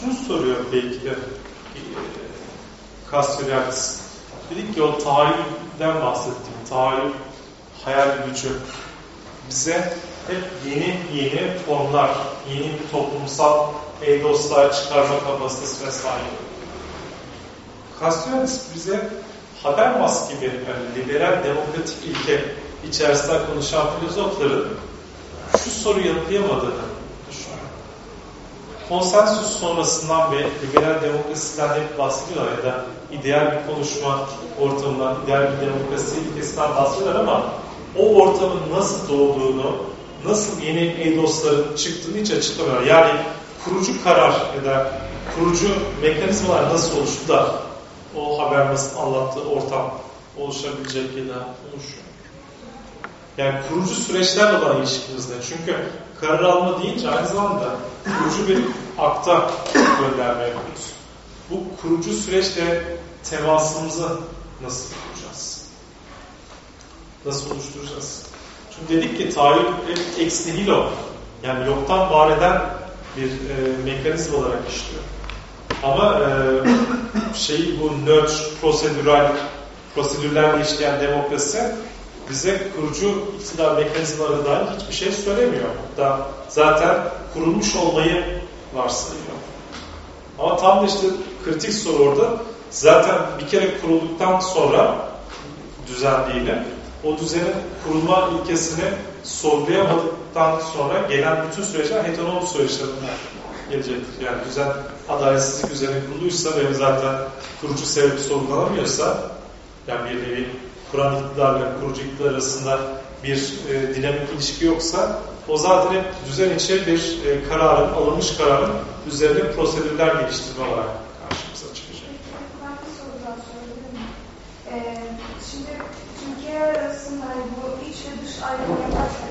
Şunu soruyor belki de e, Cassiodakis. Dedik ki o tahayyülden bahsettim. Tahayyül, hayal gücü. Bize hep yeni yeni formlar, yeni toplumsal eydoslar çıkarma kapasitesine sahip. Cassiodakis bize Habermas gibi yani liberal demokratik ilke içerisinde konuşan filozofların şu soru yanıtlayamadığını düşünüyorum. Konsensus sonrasından ve liberal demokrasiden hep bahsediyorlar ya da ideal bir konuşma ortamından, ideal bir demokrasi ilkesinden bahsediyorlar ama o ortamın nasıl doğduğunu, nasıl yeni eydosların çıktığını hiç açıklamıyorlar. Yani kurucu karar ya da kurucu mekanizmalar nasıl oluştu da o Habermas'ın anlattığı ortam oluşabilecek ya da oluşuyor. Yani kurucu süreçlerle olan ilişkimizde. Çünkü karar alma deyince aynı zamanda kurucu bir akta gönderme yapıyoruz. Bu kurucu süreçle temasımızı nasıl kuracağız? Nasıl oluşturacağız? Çünkü dedik ki tahayyül nihilo yani yoktan var eden bir e, mekanizma olarak işliyor. Ama e, şeyi bu nötr, prosedürel, prosedürlerle işleyen demokrasi bize kurucu iktidar mekanizmaları dair hiçbir şey söylemiyor. Hatta zaten kurulmuş olmayı varsayıyor. Ama tam da işte kritik soru orada zaten bir kere kurulduktan sonra düzen değil, o düzenin kurulma ilkesini sorgulayamadıktan sonra gelen bütün süreçler heteronom süreçlerinden gelecektir. Yani düzen adaletsizlik üzerine kuruluysa ve zaten kurucu sebebi sorgulanamıyorsa yani bir nevi kuran iktidarla kurucu iktidar arasında bir e, dinamik ilişki yoksa o zaten hep düzen içi bir e, kararın, alınmış kararın üzerine prosedürler geliştirme olarak karşımıza çıkacak. Ben bir soru daha sorabilir miyim? Ee, şimdi Türkiye arasında hani bu iç ve dış ayrımı yaparsak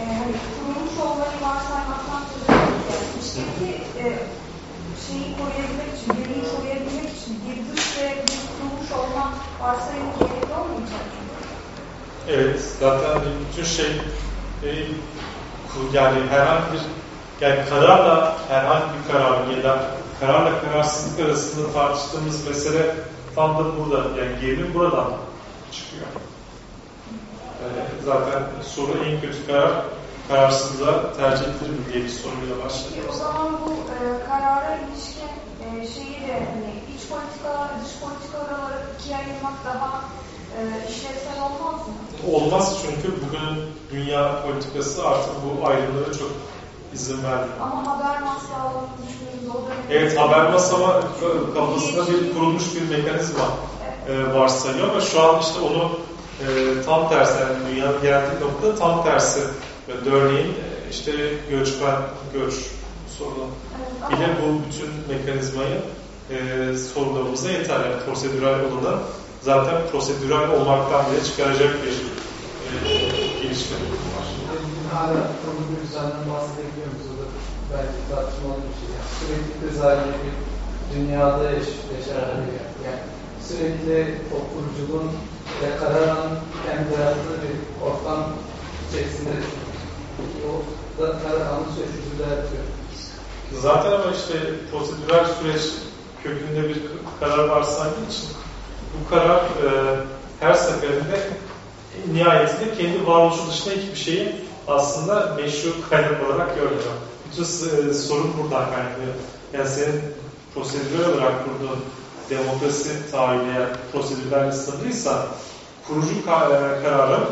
e, hani kurulmuş olmayı varsaymaktan söz ediyoruz yani içteki e, şeyi koruyabilmek için, birliği koruyabilmek için bir dış ve bir kurulmuş olma varsayımı gerekli olmayacak mı? Evet, zaten bütün şey e, yani herhangi bir yani kararla herhangi bir kararın ya da kararla kararsızlık arasında tartıştığımız mesele tam da burada. Yani gerilim buradan çıkıyor. Zaten soru en kötü karar kararsızlığa tercih edilir mi diye bir soruyla başlıyor. Peki o zaman bu e, karara ilişkin e, şeyi de hani iç politikalar dış politikalar olarak ikiye ayırmak daha e, işlevsel olmaz mı? Olmaz çünkü bugünün dünya politikası artık bu ayrımlara çok izin vermiyor. Ama haber o dönemde... Evet haber masama kafasında bir kurulmuş bir mekanizma e, varsayıyor ama şu an işte onu e, tam tersi yani dünyanın geldiği nokta tam tersi. Ve örneğin e, işte göçmen göç sorunu. Bile bu bütün mekanizmayı e, sorgulamamıza yeter. Yani prosedürel olanı zaten prosedürel olmaktan bile çıkaracak bir e, gelişme var. Hala bir düzenden bahsedebiliyor muyuz? O da belki tartışmalı bir şey. Yani sürekli tezahürli bir dünyada yaş- yaşanabiliyor. Yani sürekli o kuruculuğun ve kararın kendi yarattığı bir ortam içerisinde o da karar alma yaratıyor. Zaten ama işte prosedürel süreç kökünde bir karar varsaydığı için bu karar e, her seferinde nihayetinde kendi varoluşu dışında hiçbir şeyi aslında meşru kaynak olarak görmüyor. Bütün e, sorun buradan kaynaklanıyor. Yani senin prosedürel olarak kurduğun demokrasi taahhütleyen prosedürlerle sınırlıysa kurucu kararın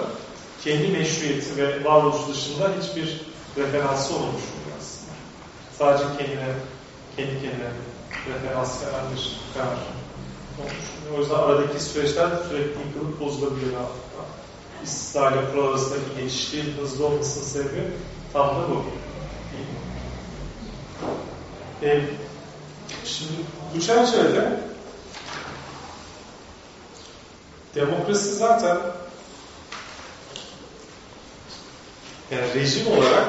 kendi meşruiyeti ve varoluşu dışında hiçbir referansı olmuş oluyor aslında. Sadece kendine, kendi kendine referans veren bir karar olmuş. O yüzden aradaki süreçler sürekli yıkılıp bozulabiliyor rahatlıkla. İstisna ile kural arasındaki geçişliğin hızlı olmasının sebebi tam da bu. E, şimdi bu çerçevede demokrasi zaten yani rejim olarak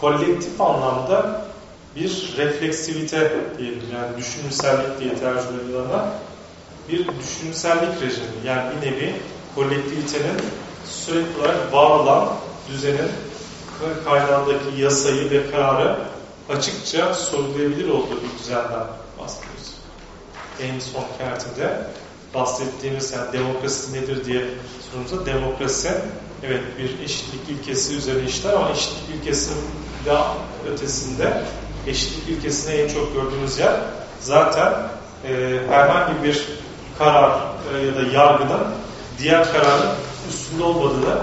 kolektif anlamda bir refleksivite diyelim yani düşünürsellik diye tercüme edilen bir düşünürsellik rejimi yani bir nevi kolektivitenin sürekli olarak var olan düzenin kaynağındaki yasayı ve kararı açıkça sorgulayabilir olduğu bir düzenden bahsediyoruz. En son kertinde bahsettiğimiz yani demokrasi nedir diye sorumuza demokrasi evet bir eşitlik ilkesi üzerine işler ama eşitlik ilkesinin daha ötesinde eşitlik ilkesini en çok gördüğümüz yer zaten e, herhangi bir karar e, ya da yargının diğer kararın üstünde olmadığını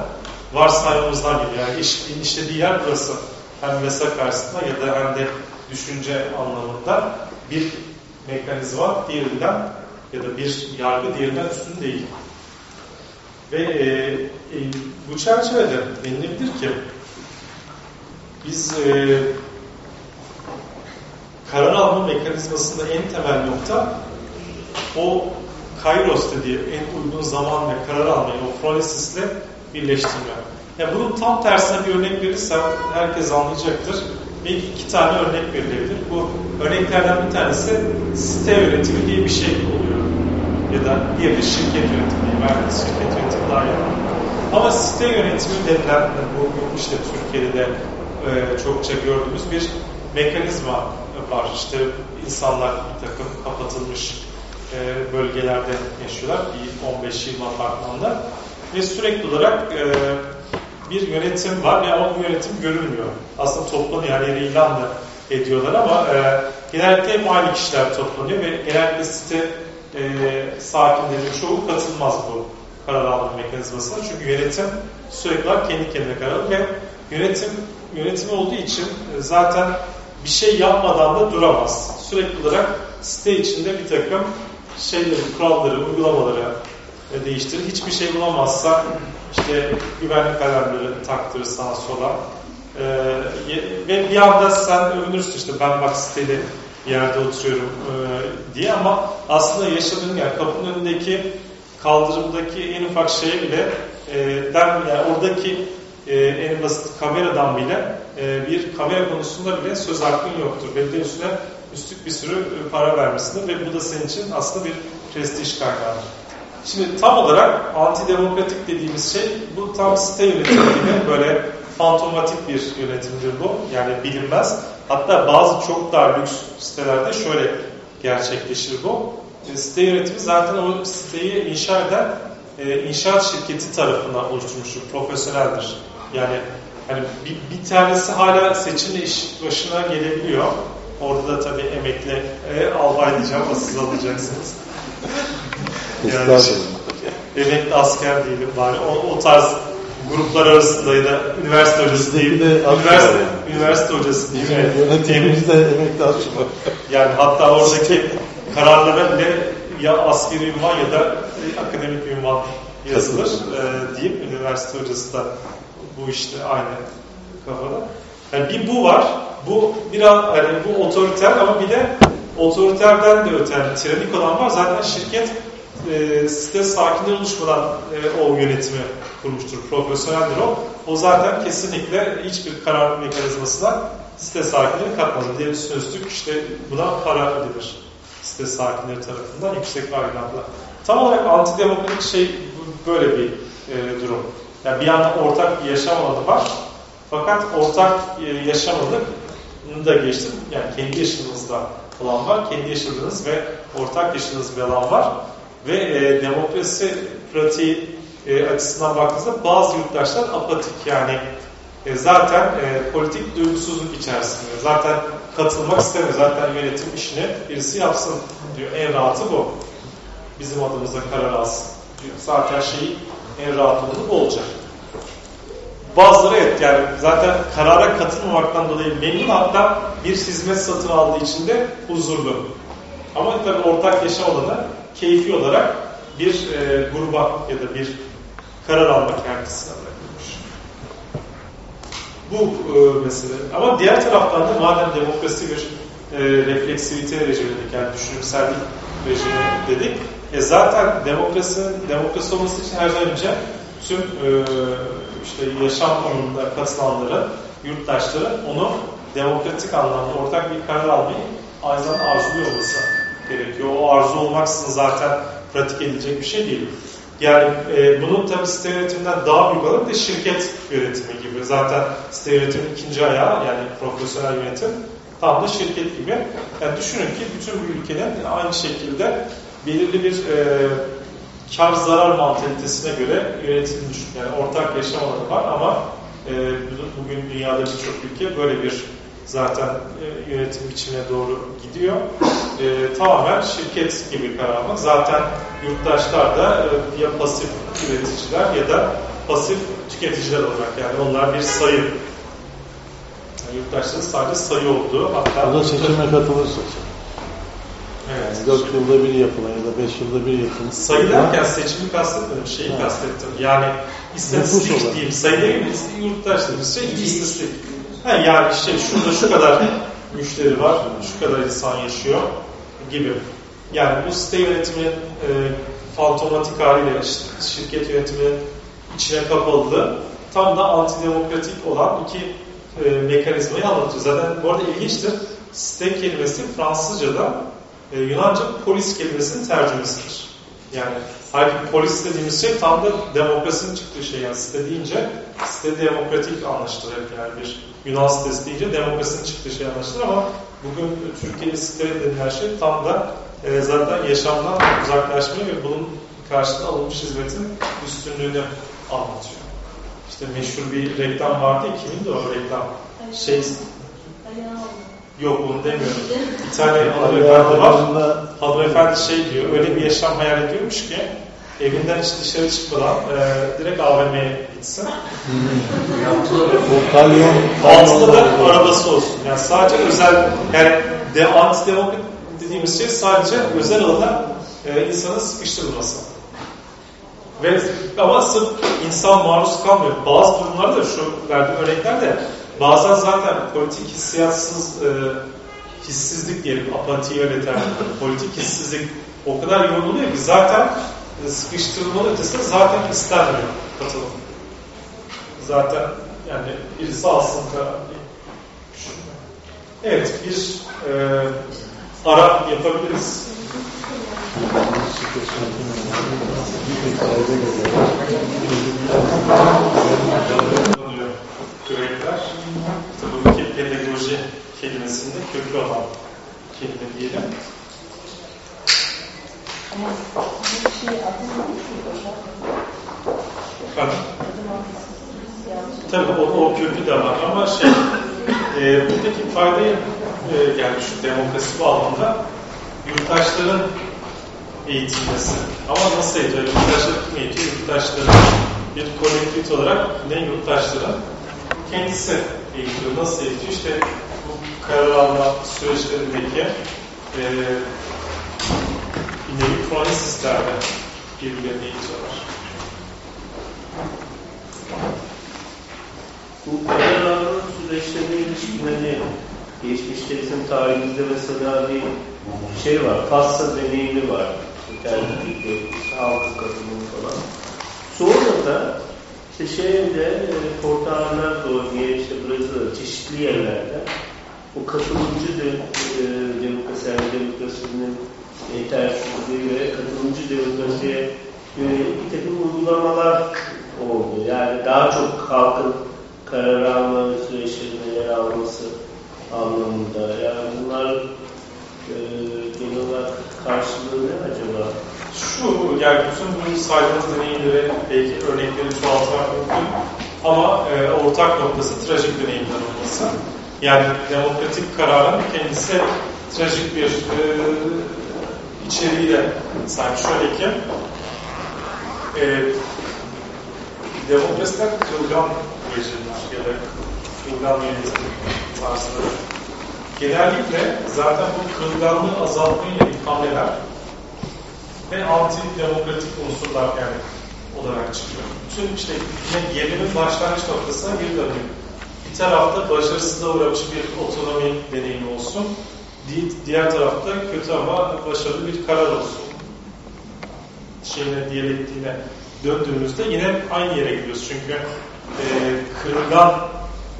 varsaymamızdan geliyor. Yani eşitliğin işlediği yer burası. Hem yasa karşısında ya da hem de düşünce anlamında bir mekanizma diğerinden ya da bir yargı diğerinden üstün değil. Ve e, e, bu çerçevede denilebilir ki biz e, karar alma mekanizmasında en temel nokta o kairos dediği en uygun zaman ve karar almayı o phronesisle birleştirme. Yani bunun tam tersine bir örnek verirsem herkes anlayacaktır. Belki iki tane örnek verilebilir. Bu örneklerden bir tanesi site yönetimi diye bir şey oluyor. Ya da diğeri de şirket yönetimi. Merkez şirket yönetimi daha. Ama site yönetimi denilen bu işte Türkiye'de de e, çokça gördüğümüz bir mekanizma var. İşte insanlar bir takım kapatılmış e, bölgelerde yaşıyorlar. Bir 15-20 apartmanda. Ve sürekli olarak e, bir yönetim var ve ama bu yönetim görülmüyor. Aslında toplanıyor, her yere ilan da ediyorlar ama e, genellikle hep aynı kişiler toplanıyor ve genellikle site e, sakinlerinin çoğu katılmaz bu karar alma mekanizmasına. Çünkü yönetim sürekli olarak kendi kendine karar ve yönetim yönetim olduğu için e, zaten bir şey yapmadan da duramaz. Sürekli olarak site içinde bir takım şeyleri, kuralları, uygulamaları e, değiştirir. Hiçbir şey bulamazsa işte güvenlik alarmları taktırır sağa sola. Ee, ve bir anda sen övünürsün işte ben bak bir yerde oturuyorum e, diye ama aslında yaşadığın yer kapının önündeki kaldırımdaki en ufak şeye bile e, der, yani oradaki e, en basit kameradan bile e, bir kamera konusunda bile söz hakkın yoktur. Belki de üstüne üstlük bir sürü e, para vermesidir ve bu da senin için aslında bir prestij kaynağıdır. Şimdi tam olarak antidemokratik dediğimiz şey bu tam site yönetimi gibi böyle fantomatik bir yönetimdir bu. Yani bilinmez. Hatta bazı çok daha lüks sitelerde şöyle gerçekleşir bu. E, site yönetimi zaten o siteyi inşa eden e, inşaat şirketi tarafından oluşturmuştur. Profesyoneldir. Yani hani bir, bir tanesi hala seçimle iş başına gelebiliyor. Orada da tabii emekli e, albay diyeceğim ama siz alacaksınız. yani emekli asker değilim bari. O, o tarz gruplar arasında ya da üniversite hocası değil. De üniversite, yani. üniversite hocası değil mi? Yönetimimizde emekli asubay. Yani hatta oradaki kararlara bile ya askeri ünvan ya da akademik ünvan yazılır e, diyeyim. Üniversite hocası da bu işte aynı kafada. Yani bir bu var. Bu biraz hani bu otoriter ama bir de otoriterden de öte tirannik olan var. Zaten şirket e, site sakinler oluşmadan e, o yönetimi kurmuştur. Profesyoneldir o. O zaten kesinlikle hiçbir karar mekanizmasına site sakinleri katmaz. Diye üstüne üstlük işte buna para ödenir. Site sakinleri tarafından yüksek vergilerle. Tam olarak antidemokratik şey böyle bir e, durum. Yani bir yandan ortak bir yaşam alanı var. Fakat ortak e, yaşam alanı da geçtim. Yani kendi yaşımızda alan var. Kendi yaşadığınız ve ortak yaşadığınız bir alan var. Ve e, demokrasi pratiği e, açısından baktığınızda bazı yurttaşlar apatik yani e, zaten e, politik duygusuzluk içerisinde. Zaten katılmak istemiyor. Zaten yönetim işini birisi yapsın diyor. En rahatı bu. Bizim adımıza karar alsın diyor. Zaten şeyi en rahat olanı bu olacak. Bazıları evet yani zaten karara katılmamaktan dolayı memnun hatta bir hizmet satın aldığı için de huzurlu. Ama tabii ortak yaşam alanı keyfi olarak bir e, gruba ya da bir karar alma kendisine bırakılmış. Bu e, mesele. Ama diğer taraftan da madem demokrasi bir e, refleksivite rejimi dedik, yani düşünümsellik rejimi dedik, e zaten demokrasinin demokrasi olması için her zaman önce tüm e, işte yaşam alanında katılanların, yurttaşları onu demokratik anlamda ortak bir karar almayı aynı zamanda arzuluyor olması gerekiyor. O arzu olmaksızın zaten pratik edilecek bir şey değil. Yani e, bunun tabi site yönetiminden daha büyük olan de şirket yönetimi gibi. Zaten site yönetimin ikinci ayağı yani profesyonel yönetim tam da şirket gibi. Yani düşünün ki bütün bir ülkenin aynı şekilde belirli bir e, kar zarar mantalitesine göre yönetilmiş. Yani ortak yaşam alanı var ama e, bugün dünyada birçok ülke böyle bir zaten e, yönetim biçimine doğru gidiyor. E, tamamen şirket gibi karar almak. Zaten yurttaşlar da e, ya pasif üreticiler ya da pasif tüketiciler olarak yani onlar bir sayı. Yani yurttaşların sadece sayı olduğu hatta... O da seçime katılırsa. Evet. Yani 4 yılda bir yapılan ya da 5 yılda bir yapılan. Sayı derken seçimi kastetmedim, şeyi Evet. kastettim. Yani istatistik diyeyim, sayı değil mi? Yurttaş dediğimiz şey istatistik. Ha, yani işte şurada şu kadar müşteri var, şu kadar insan yaşıyor gibi. Yani bu site yönetiminin e, fantomatik haliyle şirket yönetiminin içine kapalılığı tam da antidemokratik olan iki e, mekanizmayı anlatıyor. Zaten bu arada ilginçtir. Site kelimesi Fransızca'da e, Yunanca polis kelimesinin tercümesidir. Yani halbuki polis dediğimiz şey tam da demokrasinin çıktığı şey. Yani site deyince site demokratik anlaşılır hep yani bir Yunan sitesi deyince demokrasinin çıktığı şey anlaşılır ama bugün Türkiye site denilen şey tam da e, zaten yaşamdan uzaklaşmayı ve bunun karşılığında alınmış hizmetin üstünlüğünü anlatıyor. İşte meşhur bir reklam vardı ya, kimin de o reklam? Şey, yok bunu demiyorum. Bir tane hanımefendi var. Hanımefendi şey diyor, öyle bir yaşam hayal ediyormuş ki evinden hiç dışarı çıkmadan e, direkt AVM'ye gitsin. kalyon, Altında da arabası olsun. Yani sadece özel, yani de, antidemokrat dediğimiz şey sadece özel alana e, insanın sıkıştırılması. Ve ama sırf insan maruz kalmıyor. Bazı durumlarda şu verdiğim örneklerde bazen zaten politik hissiyatsız e, hissizlik diyelim, apati öyle tercih Politik hissizlik o kadar yoğun oluyor ki zaten e, sıkıştırılmanın ötesinde zaten istenmiyor katılım. Zaten yani birisi alsın karar. Evet, bir e, ara yapabiliriz. kürekler. Tabii ki pedagoji kelimesinde köklü olan kelime diyelim. Bu şey tabii o, o kökü de var ama şey, e, buradaki faydayı e, yani şu demokrasi bağlamında yurttaşların eğitilmesi. Ama nasıl eğitiyor? Yurttaşları kim eğitiyor? Yurttaşları bir kolektif olarak ne yurttaşların kendisi eğitiyor. Nasıl eğitiyor? İşte bu karar alma süreçlerindeki e, nevi kronik sistemde birbirlerini eğitiyorlar. Bu karar alma süreçlerine ilişkin hani geçmişte bizim tarihimizde mesela bir şey var, pasta deneyimi var. İnternette halkın katılımı falan. Sonra da işte e, Porto Arnaldo diye işte Brezilya'da çeşitli yerlerde o katılımcı de, e, demokrasi, yani demokrasinin yetersizliği ve katılımcı demokrasiye yönelik bir takım uygulamalar oldu. Yani daha çok halkın karar alma süreçlerinde yer alması anlamında. Yani bunlar e, saydığımız deneyimleri belki örnekleri çoğaltmak mümkün. Ama e, ortak noktası trajik deneyimler olması. Yani demokratik kararın kendisi trajik bir e, içeriğiyle sahip. Şöyle ki e, demokrasiler kırılgan rejimler ya da kırılgan yönetim tarzları. Genellikle zaten bu kırılganlığı azaltmaya yönelik hamleler ve anti-demokratik unsurlar yani olarak çıkıyor. Bütün işte yine gerilemin başlangıç noktasına geri dönüyor. Bir tarafta başarısızlığa uğramış bir otonomi deneyimi olsun. Diğer tarafta kötü ama başarılı bir karar olsun. Şeyine, diyalektiğine döndüğümüzde yine aynı yere gidiyoruz. Çünkü e, kırılgan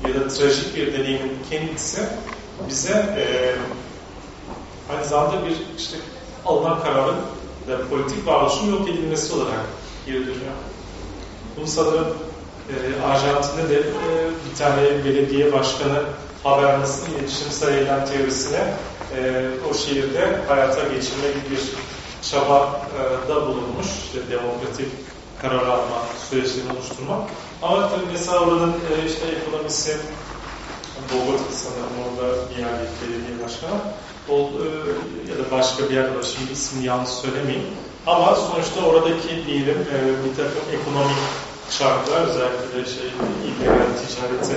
ya da trajik bir deneyimin kendisi bize e, aynı zamanda bir işte alınan kararın ve politik varoluşun yok edilmesi olarak geri dönüyor. Bunu sanırım e, Arjantin'de de e, bir tane belediye başkanı Habermas'ın iletişimsel eylem teorisine e, o şehirde hayata geçirme gibi bir çaba e, da bulunmuş. İşte demokratik karar alma süreçlerini oluşturmak. Ama tabii mesela oranın e, işte ekonomisi Bogota sanırım orada bir yerdeki belediye başkanı o, e, ya da başka bir yerde var. Şimdi ismini yanlış söylemeyeyim. Ama sonuçta oradaki diyelim e, bir takım ekonomik şartlar özellikle şey illegal ticareti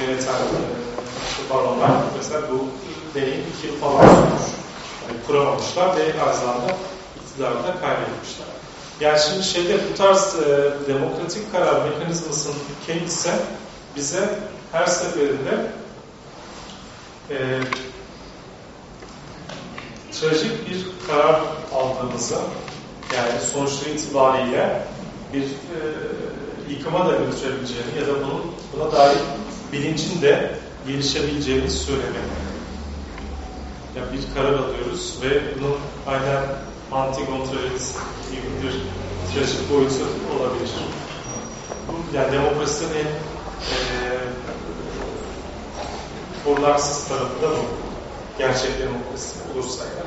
yöneten e, işte baronlar mesela bu deneyim iki yıl falan sürmüş. Yani kuramamışlar ve aynı zamanda iktidarı da kaybetmişler. Yani şimdi şeyde bu tarz demokratik karar mekanizmasının kendisi bize her seferinde e, trajik bir karar aldığımızı yani sonuçları itibariyle bir e, yıkıma da götürebileceğini ya da bunun buna dair bilincin de gelişebileceğini söylemek. Yani bir karar alıyoruz ve bunun aynen anti-kontralist gibi bir trajik boyutu olabilir. Yani demokrasinin e, korlaksız tarafı bu. Gerçek demokrasi olursa yani.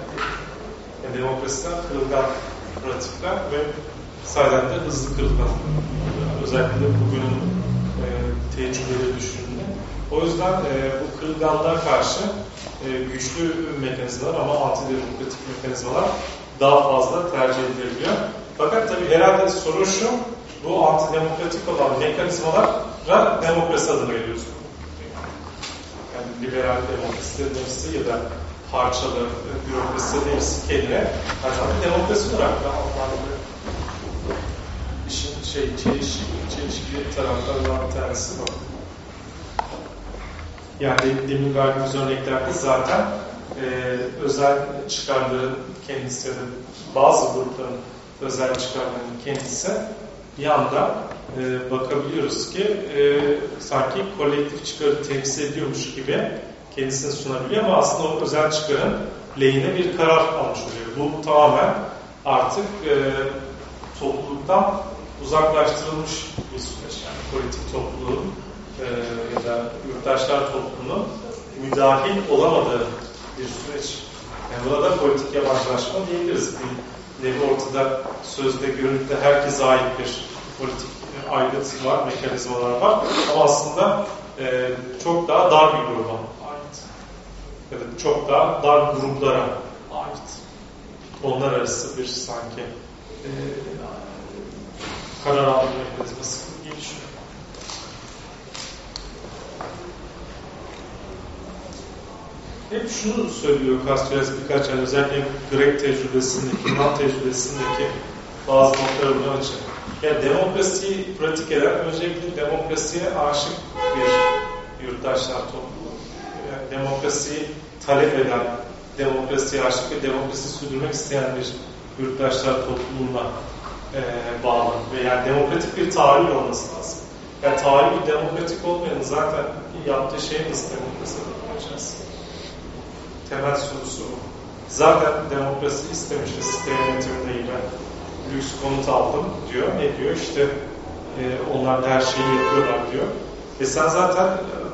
Demokrasiden kırılgan pratikler ve sayeden de hızlı kırılgan. Özellikle bugünün e, tecrübeleri düşündüğünde. O yüzden e, bu kırılganlığa karşı e, güçlü mekanizmalar ama antidemokratik mekanizmalar daha fazla tercih ediliyor. Fakat tabii herhalde soru şu, bu antidemokratik olan mekanizmalara demokrasi adını veriyoruz. Yani liberal demokrasi demesi ya da parçalı bürokrasi demesi kendine zaten demokrasi olarak da anlamlı işin şey, çelişki, çelişkili taraflarından bir tanesi bu. Yani demin verdiğimiz örneklerde zaten e, özel çıkarların kendisi ya da bazı grupların özel çıkarlarının kendisi bir anda e, bakabiliyoruz ki e, sanki kolektif çıkarı temsil ediyormuş gibi kendisini sunabiliyor ama aslında o özel çıkarın lehine bir karar almış oluyor. Bu tamamen artık e, topluluktan uzaklaştırılmış bir süreç. Yani politik topluluğun e, ya da yurttaşlar toplumunun müdahil olamadığı bir süreç. Yani buna da politik yabancılaşma diyebiliriz. Bir nevi ortada sözde görünükte herkese ait bir politik aygıt var, mekanizmalar var. Ama aslında e, çok daha dar bir gruba. Ya çok daha dar gruplara ait. Onlar arası bir sanki e, karar alma mekanizması gelişiyor. Hep şunu söylüyor Castells birkaç ay özellikle Grek tecrübesindeki, Yunan tecrübesindeki bazı noktaları buna açık. Yani demokrasiyi pratik eden, öncelikle demokrasiye aşık bir yurttaşlar topluluğu. Demokrasiyi talep eden, demokrasiye aşık ve demokrasi sürdürmek isteyen bir yurttaşlar topluluğuna e, bağlı. Ve yani demokratik bir tarih olması lazım. Yani tarihi demokratik olmayanın zaten yaptığı şey nasıl demokrasi yapacağız? Temel sorusu bu. Zaten demokrasi istemiş ve site yönetiminde yine lüks konut aldım diyor. Ne diyor? İşte e, onlar her şeyi yapıyorlar diyor. E sen zaten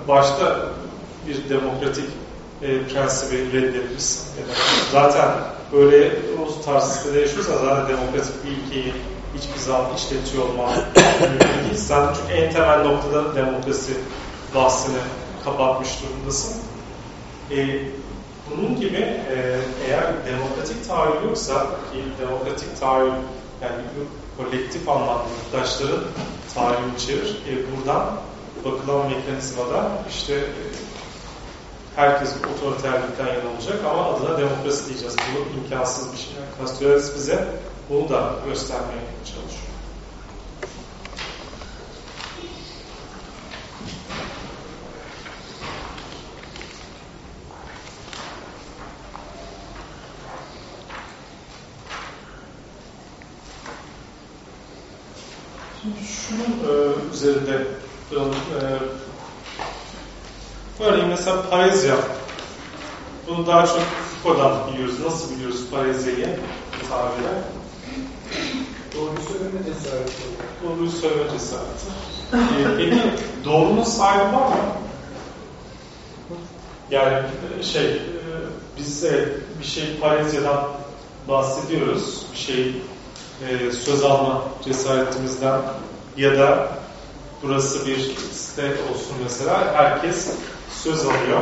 başta bir demokratik e, prensibi reddetmişsin. Yani zaten böyle o tarz sitede yaşıyorsan zaten demokratik bir ülkeyi hiçbir zaman işletiyor olman mümkün değil. Sen çünkü en temel noktada demokrasi bahsini kapatmış durumdasın. E, bunun gibi e, eğer demokratik tahayyül yoksa ki demokratik tahayyül yani kolektif anlamda yurttaşların tahayyül içerir. E, buradan bakılan mekanizmada işte e, herkes otoriterlikten yana olacak ama adına demokrasi diyeceğiz. Bu imkansız bir şey. Yani bize bunu da göstermeye çalışıyor. Şimdi şunun e, üzerinde duralım. E, örneğin mesela parezya. Bunu daha çok Foucault'dan biliyoruz. Nasıl biliyoruz parezyayı bu tabire? Doğruyu söyleme cesareti. Doğruyu söyleme cesareti. E, peki doğrunun sahibi var mı? Yani e, şey, e, biz de bir şey parezyadan bahsediyoruz. Bir şey e, söz alma cesaretimizden ya da burası bir site olsun mesela herkes söz alıyor.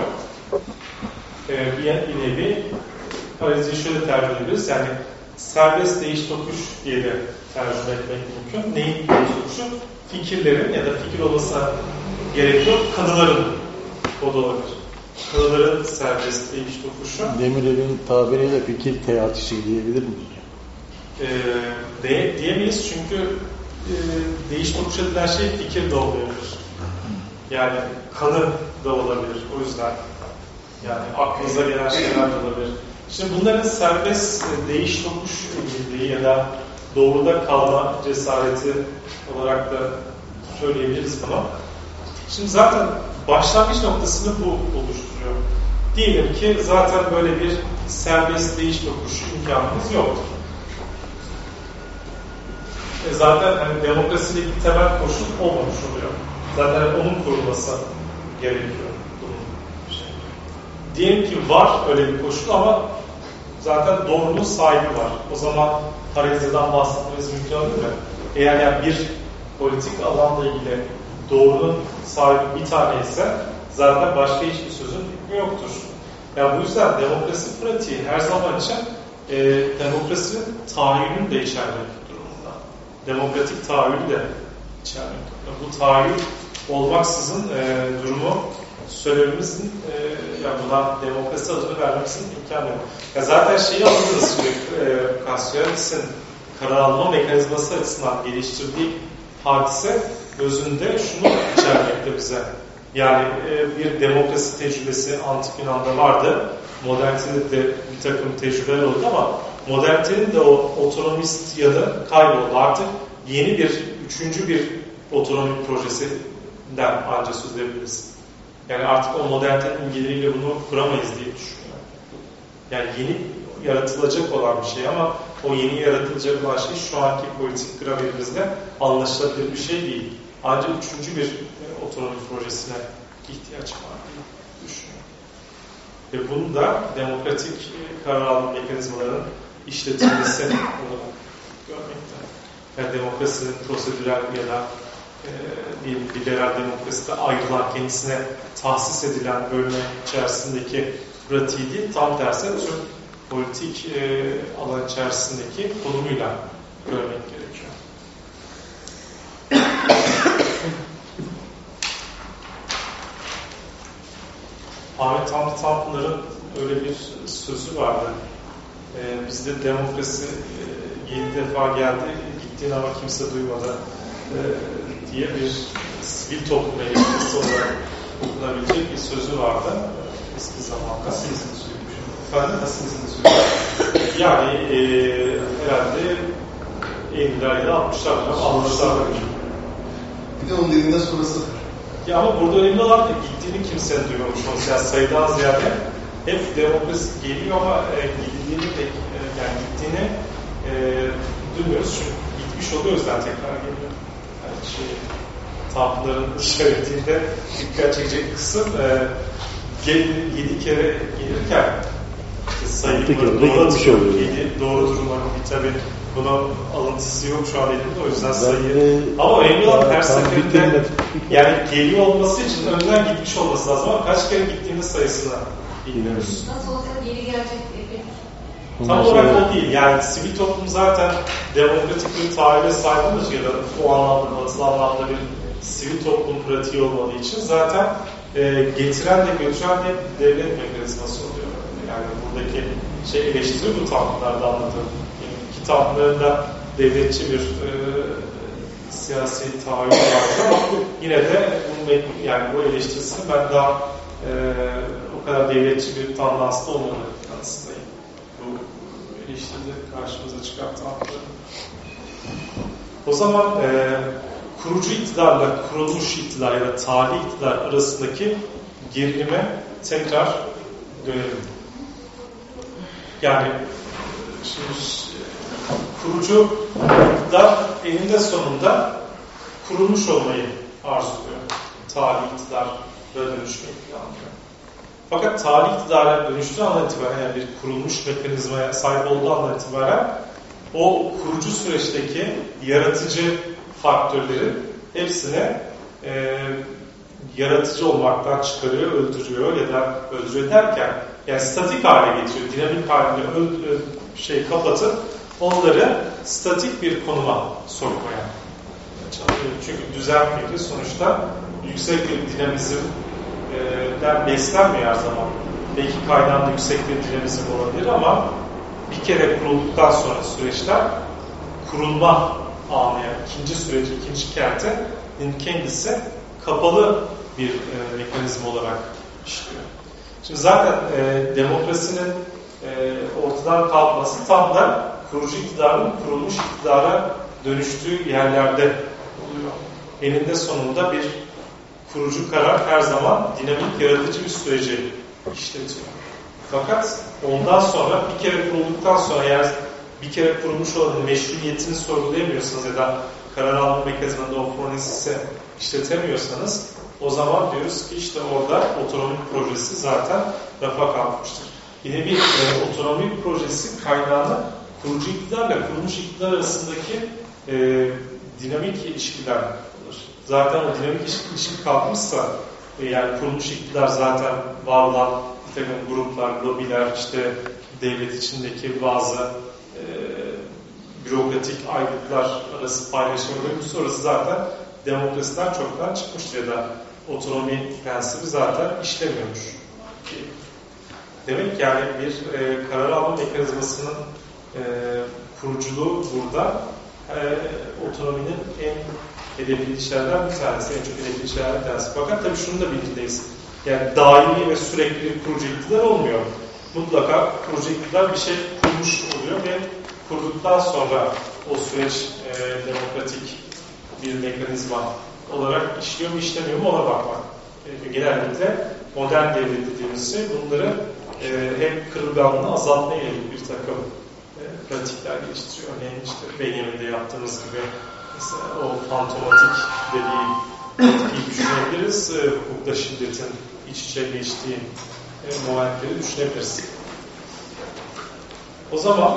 E, bir, bir nevi Paris'i şöyle tercüme edebiliriz. Yani serbest değiş tokuş diye de tercüme etmek mümkün. Neyin değiş tokuşu? Fikirlerin ya da fikir olmasına gerek yok. Kanıların o da olabilir. Kanıların serbest değiş tokuşu. Demirel'in tabiriyle fikir teatisi diyebilir miyiz? e, de, diyemeyiz çünkü e, değiş tokuş edilen şey fikir de olabilir. Yani kanı da olabilir. O yüzden yani aklınıza gelen şeyler de olabilir. Şimdi bunların serbest e, değiş tokuş edildiği ya da doğruda kalma cesareti olarak da söyleyebiliriz bunu. Şimdi zaten başlangıç noktasını bu oluşturuyor. Diyelim ki zaten böyle bir serbest değiş tokuş imkanımız yoktur. E zaten hani demokrasideki temel koşul olmamış oluyor. Zaten onun kurulması gerekiyor. Diyelim ki var öyle bir koşul ama zaten doğrunun sahibi var. O zaman paraziden bahsetmemiz mümkün olur mu? Eğer yani bir politik alanla ilgili doğrunun sahibi bir tane ise zaten başka hiçbir sözün hükmü yoktur. Yani bu yüzden demokrasi pratiği her zaman için e, demokrasi tahayyülünü de içermek demokratik tahayyülü de içermekte. Bu tahayyül olmaksızın e, durumu söylememizin e, yani buna demokrasi adını vermemizin imkanı yok. Ya zaten şeyi anladınız şimdi e, Castoriadis'in karar alma mekanizması açısından geliştirdiği hadise özünde şunu içermekte bize. Yani e, bir demokrasi tecrübesi antik Yunan'da vardı. Modernitede de bir takım tecrübeler oldu ama modernitenin de o otonomist yanı kayboldu. Artık yeni bir, üçüncü bir otonomi projesinden ancak söz edebiliriz. Yani artık o modernitenin imgeleriyle bunu kuramayız diye düşünüyorum. Yani yeni yaratılacak olan bir şey ama o yeni yaratılacak olan şey şu anki politik gramerimizde anlaşılabilir bir şey değil. Ancak üçüncü bir otonomi projesine ihtiyaç var diye düşünüyorum. Ve bunu da demokratik karar alma mekanizmalarının işletilmesi olarak görmekte. Yani demokrasinin prosedürel ya da e, diyelim liberal demokraside ayrılan, kendisine tahsis edilen bölme içerisindeki pratiği değil, tam tersi tüm politik e, alan içerisindeki konumuyla görmek gerekiyor. Ahmet Hamdi Tanpınar'ın öyle bir sözü vardı. Ee, bizde demokrasi e, yedi defa geldi, gittiğini ama kimse duymadı e, diye bir sivil toplum eleştirisi olarak okunabilecek bir sözü vardı eski zamanda. Nasıl izin sürüyormuş? Efendim? Nasıl izin sürüyormuş? Yani e, herhalde 50'ler ya da 60'lar ama 60'lar Bir de onun dediğinden sonrası Ya ama burada önemli olan da gittiğini kimsenin duymamış olması. Yani sayıdan ziyade hep demokrasi geliyor ama e, gidildiğini pek e, yani gittiğini e, duymuyoruz çünkü gitmiş oluyor o yüzden tekrar geliyor. Şey, Tanpınar'ın söylediğinde dikkat çekecek kısım e, gel, yedi kere gelirken işte sayı Mantık mı, evre doğru oluyor. yedi- doğru duruma bir tabi bunun alıntısı yok şu an elimde o yüzden Ben sayı. de- Ama önemli olan her seferinde yani geliyor olması için önden gitmiş olması lazım ama kaç kere gittiğinde sayısına bilmiyoruz. Nasıl olsa geri gelecek efekt. Tam olarak o değil. Yani sivil toplum zaten demokratik bir tarihe sahiptir ya da o anlamda, batılı anlamda bir sivil toplum pratiği olmadığı için zaten e, getiren de götüren de devlet mekanizması oluyor. Yani buradaki şey eleştiri bu tanklarda anladığım. Yani kitaplarında devletçi bir e, siyasi tahayyül var ama yine de bunun, yani bu eleştirisini ben daha e, o kadar devletçi bir tandansda olmadığı kanısındayım bu eleştiride karşımıza çıkartan O zaman e, kurucu iktidarla kurulmuş iktidar ya da tali iktidar arasındaki gerilime tekrar dönelim. Yani şimdi kurucu iktidar eninde sonunda kurulmuş olmayı arzuluyor. Tali iktidar dönüşmeyi planlıyor. Fakat tarih iktidara dönüştüğü andan itibaren yani bir kurulmuş mekanizmaya sahip olduğu andan itibaren o kurucu süreçteki yaratıcı faktörlerin hepsini e, yaratıcı olmaktan çıkarıyor, öldürüyor ya da öldürüyor derken yani statik hale getiriyor, dinamik haline şey kapatıp onları statik bir konuma sokmaya çalışıyor. Çünkü düzen sonuçta yüksek bir dinamizm den beslenmiyor her zaman. Belki kaynağında yüksek bir dinamizm olabilir ama bir kere kurulduktan sonra süreçler kurulma anı yani ikinci süreci, ikinci kertenin kendisi kapalı bir e, mekanizma olarak işliyor. Şimdi zaten e, demokrasinin e, ortadan kalkması tam da kurucu iktidarın kurulmuş iktidara dönüştüğü yerlerde oluyor. Eninde sonunda bir kurucu karar her zaman dinamik yaratıcı bir süreci işletiyor. Fakat ondan sonra bir kere kurulduktan sonra eğer bir kere kurulmuş olanın meşruiyetini sorgulayamıyorsanız ya da karar alma mekanizmasında o fornisise işletemiyorsanız o zaman diyoruz ki işte orada otonomi projesi zaten rafa kalkmıştır. Yine bir e, otonomi projesi kaynağını kurucu iktidarla kurulmuş iktidar arasındaki e, dinamik ilişkiler zaten o dinamik ilişki kalkmışsa e, yani kurulmuş iktidar zaten var olan bir takım gruplar, lobiler, işte devlet içindeki bazı e, bürokratik aygıtlar arası paylaşım oluyor. Sonrası zaten demokrasiden çoktan çıkmıştır ya da otonomi prensibi zaten işlemiyormuş. Demek yani bir e, karar alma mekanizmasının e, kuruculuğu burada e, otonominin en hedefli işlerden bir tanesi, en çok hedefli işlerden bir tanesi. Fakat tabii şunu da bilgideyiz. Yani daimi ve sürekli bir kurucu iktidar olmuyor. Mutlaka kurucu iktidar bir şey kurmuş oluyor ve kurduktan sonra o süreç e, demokratik bir mekanizma olarak işliyor mu işlemiyor mu ona bakmak. E, genellikle modern devlet dediğimiz şey bunları e, hem kırılganlığını azaltmaya yönelik bir takım e, pratikler geliştiriyor. Örneğin işte Benjamin'de yaptığımız gibi o fantomatik dediği etkiyi düşünebiliriz. E, hukukta şiddetin iç içe geçtiği e, momentleri düşünebiliriz. O zaman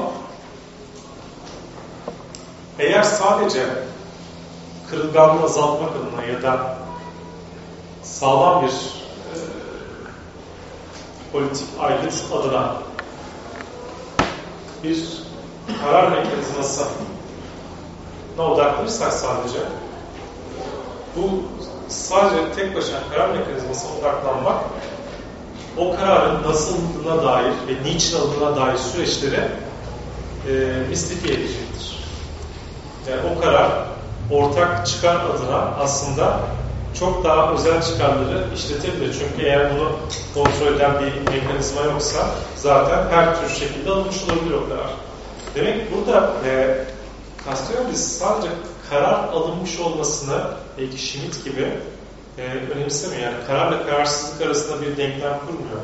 eğer sadece kırılganlığı azaltmak adına ya da sağlam bir e, politik aygıt adına bir karar mekanizması odaklanırsak sadece bu sadece tek başına karar mekanizmasına odaklanmak o kararın nasıldığına dair ve niçin alındığına dair süreçleri e, mistifiye edecektir. Yani o karar ortak çıkar adına aslında çok daha özel çıkarları işletebilir. Çünkü eğer bunu kontrol eden bir mekanizma yoksa zaten her tür şekilde alınmış olabilir o karar. Demek burada e, Castellonis sadece karar alınmış olmasını belki Schmidt gibi e, önemsemiyor. Yani kararla kararsızlık arasında bir denklem kurmuyor.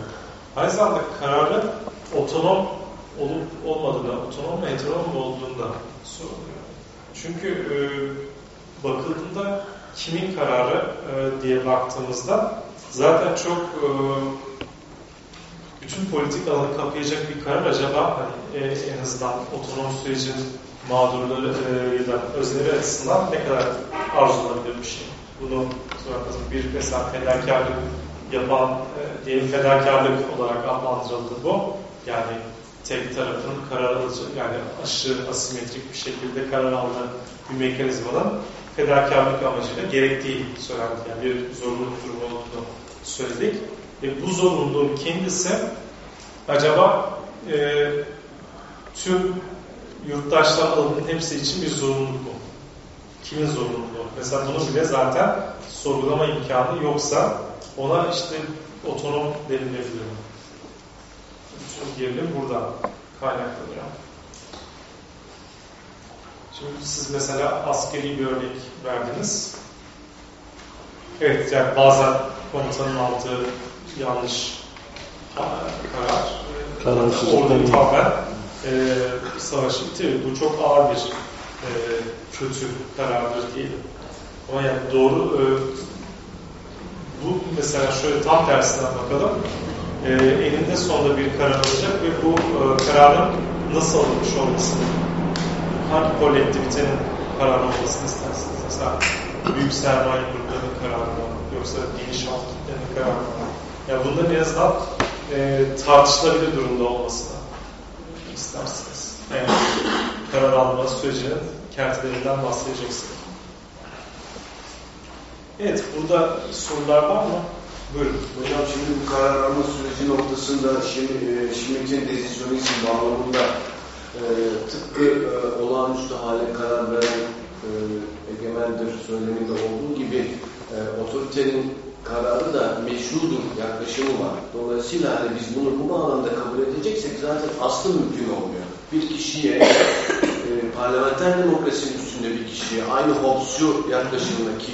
Aynı zamanda kararın otonom olup olmadığını, otonom ve heteronom olduğunu da soruluyor. Çünkü e, bakıldığında kimin kararı e, diye baktığımızda zaten çok e, bütün politik alanı kapayacak bir karar acaba hani, e, en azından otonom sürecin mağdurları e, ya da özneleri açısından ne kadar arzulanabilir bir şey. Bunu sonra bir mesela fedakarlık yapan, e, diyelim fedakarlık olarak adlandırıldı bu. Yani tek tarafın karar alıcı, yani aşırı asimetrik bir şekilde karar aldığı bir mekanizmanın fedakarlık amacıyla gerektiği söylendi. Yani bir zorunluluk durumu olduğunu söyledik. Ve bu zorunluluğun kendisi acaba e, tüm yurttaşlar alanının hepsi için bir zorunluluk mu? Kimin zorunluluğu? Mesela bunu bile zaten sorgulama imkanı yoksa ona işte otonom denilebilir. Bütün gerilim burada kaynaklanıyor. Şimdi siz mesela askeri bir örnek verdiniz. Evet yani bazen komutanın aldığı yanlış karar. Kararsızlıktan Orada tamamen e, savaşı bitirir. Bu çok ağır bir e, kötü karardır diyelim. Ama yani doğru e, bu mesela şöyle tam tersinden bakalım. E, eninde sonunda bir karar alacak ve bu e, kararın nasıl alınmış olmasını hangi kolektivitenin karar olmasını istersiniz? Mesela büyük sermaye gruplarının kararı mı? Yoksa geniş halk kitlenin kararı mı? Yani bunların en azından e, tartışılabilir durumda olmasını istersiniz. Yani karar alma sürecinin kertelerinden bahsedeceksiniz. Evet, burada sorular var mı? Buyurun. Hocam şimdi bu karar alma süreci noktasında şimdi, e, Schmitt'in dezisyonizm bağlamında e, tıpkı e, olağanüstü hale karar veren e, egemendir söyleminde olduğu gibi e, otoritenin kararı da meşrudur yaklaşımı var. Dolayısıyla hani biz bunu bu bağlamda kabul edeceksek zaten aslı mümkün olmuyor. Bir kişiye e, parlamenter demokrasinin üstünde bir kişiye aynı Hobbes'cu yaklaşımdaki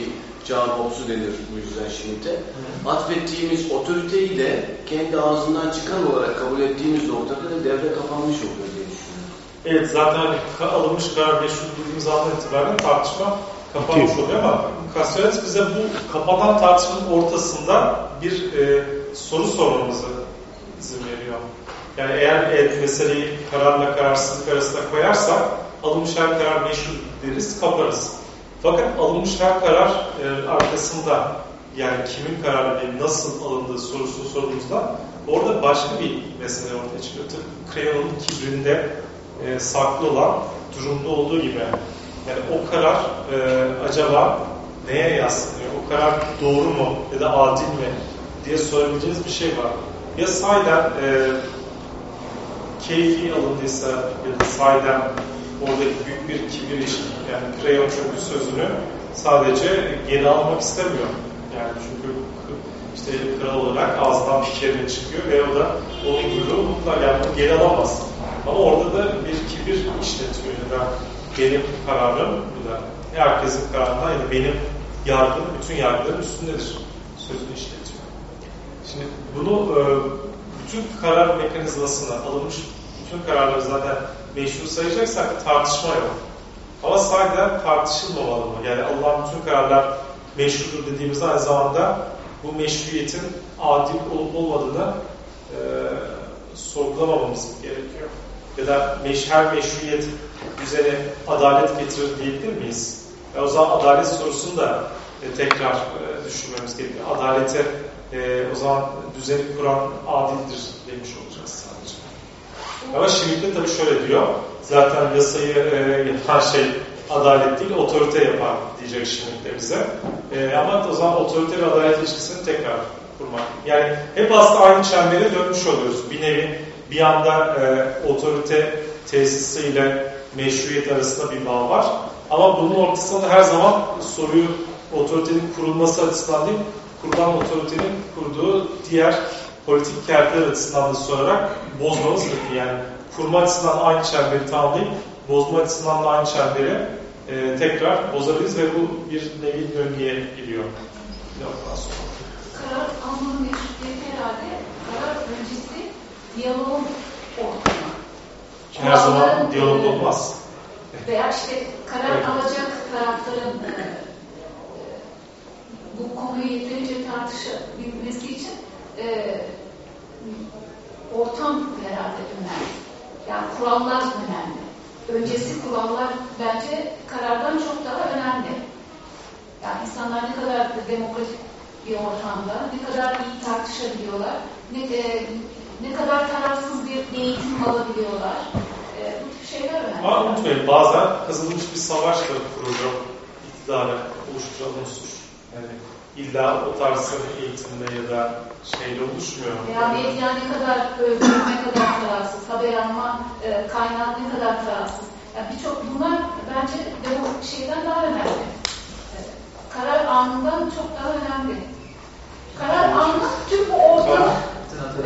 Can Hobbes'u denir bu yüzden Schmitt'e. Atfettiğimiz otoriteyi de kendi ağzından çıkan olarak kabul ettiğimiz noktada da devre kapanmış oluyor diye düşünüyorum. Evet, zaten hani alınmış karar meşru dediğimiz andan itibaren tartışma kapanmış oluyor ama Castellet bize bu kapanan tartışmanın ortasında bir e, soru sormamızı izin veriyor. Yani eğer evet, meseleyi kararla kararsızlık arasında koyarsak alınmış her karar meşru deriz, kaparız. Fakat alınmış her karar e, arkasında yani kimin kararı ve nasıl alındığı sorusunu sorduğumuzda orada başka bir mesele ortaya çıkıyor. Tıpkı Crayon'un kibrinde e, saklı olan durumda olduğu gibi. Yani o karar e, acaba neye yaslanıyor? O karar doğru mu ya da adil mi diye sorabileceğiniz bir şey var. Ya sahiden e, keyfi alındıysa ya da sahiden oradaki büyük bir kibir işi yani Crayon çünkü sözünü sadece geri almak istemiyor. Yani çünkü işte kral olarak ağzından bir kere çıkıyor ve o da onun buyruğu mutlaka yani geri alamaz. Ama orada da bir kibir işletiyor ya da benim kararım bu da herkesin kararından ya da benim yargım bütün yargıların üstündedir sözünü işletiyor. Şimdi bunu bütün karar mekanizmasına alınmış bütün kararları zaten meşru sayacaksak tartışma yok. Ama sahiden tartışılmamalı mı? Yani Allah'ın bütün kararlar meşrudur dediğimizde aynı zamanda bu meşruiyetin adil olup olmadığını e, sorgulamamamız gerekiyor. Ya da meş, her meşruiyet düzene adalet getirir diyebilir miyiz? E, o zaman adalet sorusunu da e, tekrar e, düşünmemiz gerekiyor. Adalete e, o zaman düzeni kuran adildir demiş olacağız sadece. Ama şimdi de tabii şöyle diyor. Zaten yasayı e, yapan şey adalet değil, otorite yapar diyecek şimdi de bize. E, ama o zaman otorite ve adalet ilişkisini tekrar kurmak. Yani hep aslında aynı çembere dönmüş oluyoruz. Bir nevi bir anda e, otorite tesisiyle meşruiyet arasında bir bağ var. Ama bunun ortasında her zaman soruyu otoritenin kurulması açısından değil, kurulan otoritenin kurduğu diğer politik kertler açısından da sorarak bozmamız gerekiyor. Yani kurma açısından aynı çemberi tamamlayıp bozma açısından da aynı çemberi e, tekrar bozabiliriz ve bu bir nevi döngüye gidiyor. Karar almanın meşrutiyeti herhalde karar öncesi diyaloğun ortamı. Her zaman diyalog olmaz. Veya işte karar evet. alacak tarafların e, bu konuyu yeterince tartışabilmesi için e, ortam herhalde önemli. Yani kurallar önemli. Öncesi kurallar bence karardan çok daha önemli. Yani insanlar ne kadar demokratik bir ortamda, ne kadar iyi tartışabiliyorlar, ne, e, ne kadar tarafsız bir eğitim alabiliyorlar. E, bu tip şeyler önemli. Ama unutmayın bazen kazanılmış bir savaşla kuruluyor iktidarı oluşturan unsur. Yani illa o tarz bir eğitimle ya da şeyle oluşmuyor. Veya medya ne kadar özgür, ne kadar tarafsız, haber alma e, kaynağı ne kadar tarafsız. Yani birçok bunlar bence de şeyden daha önemli. E, karar anından çok daha önemli. Karar anı tüm bu ortamın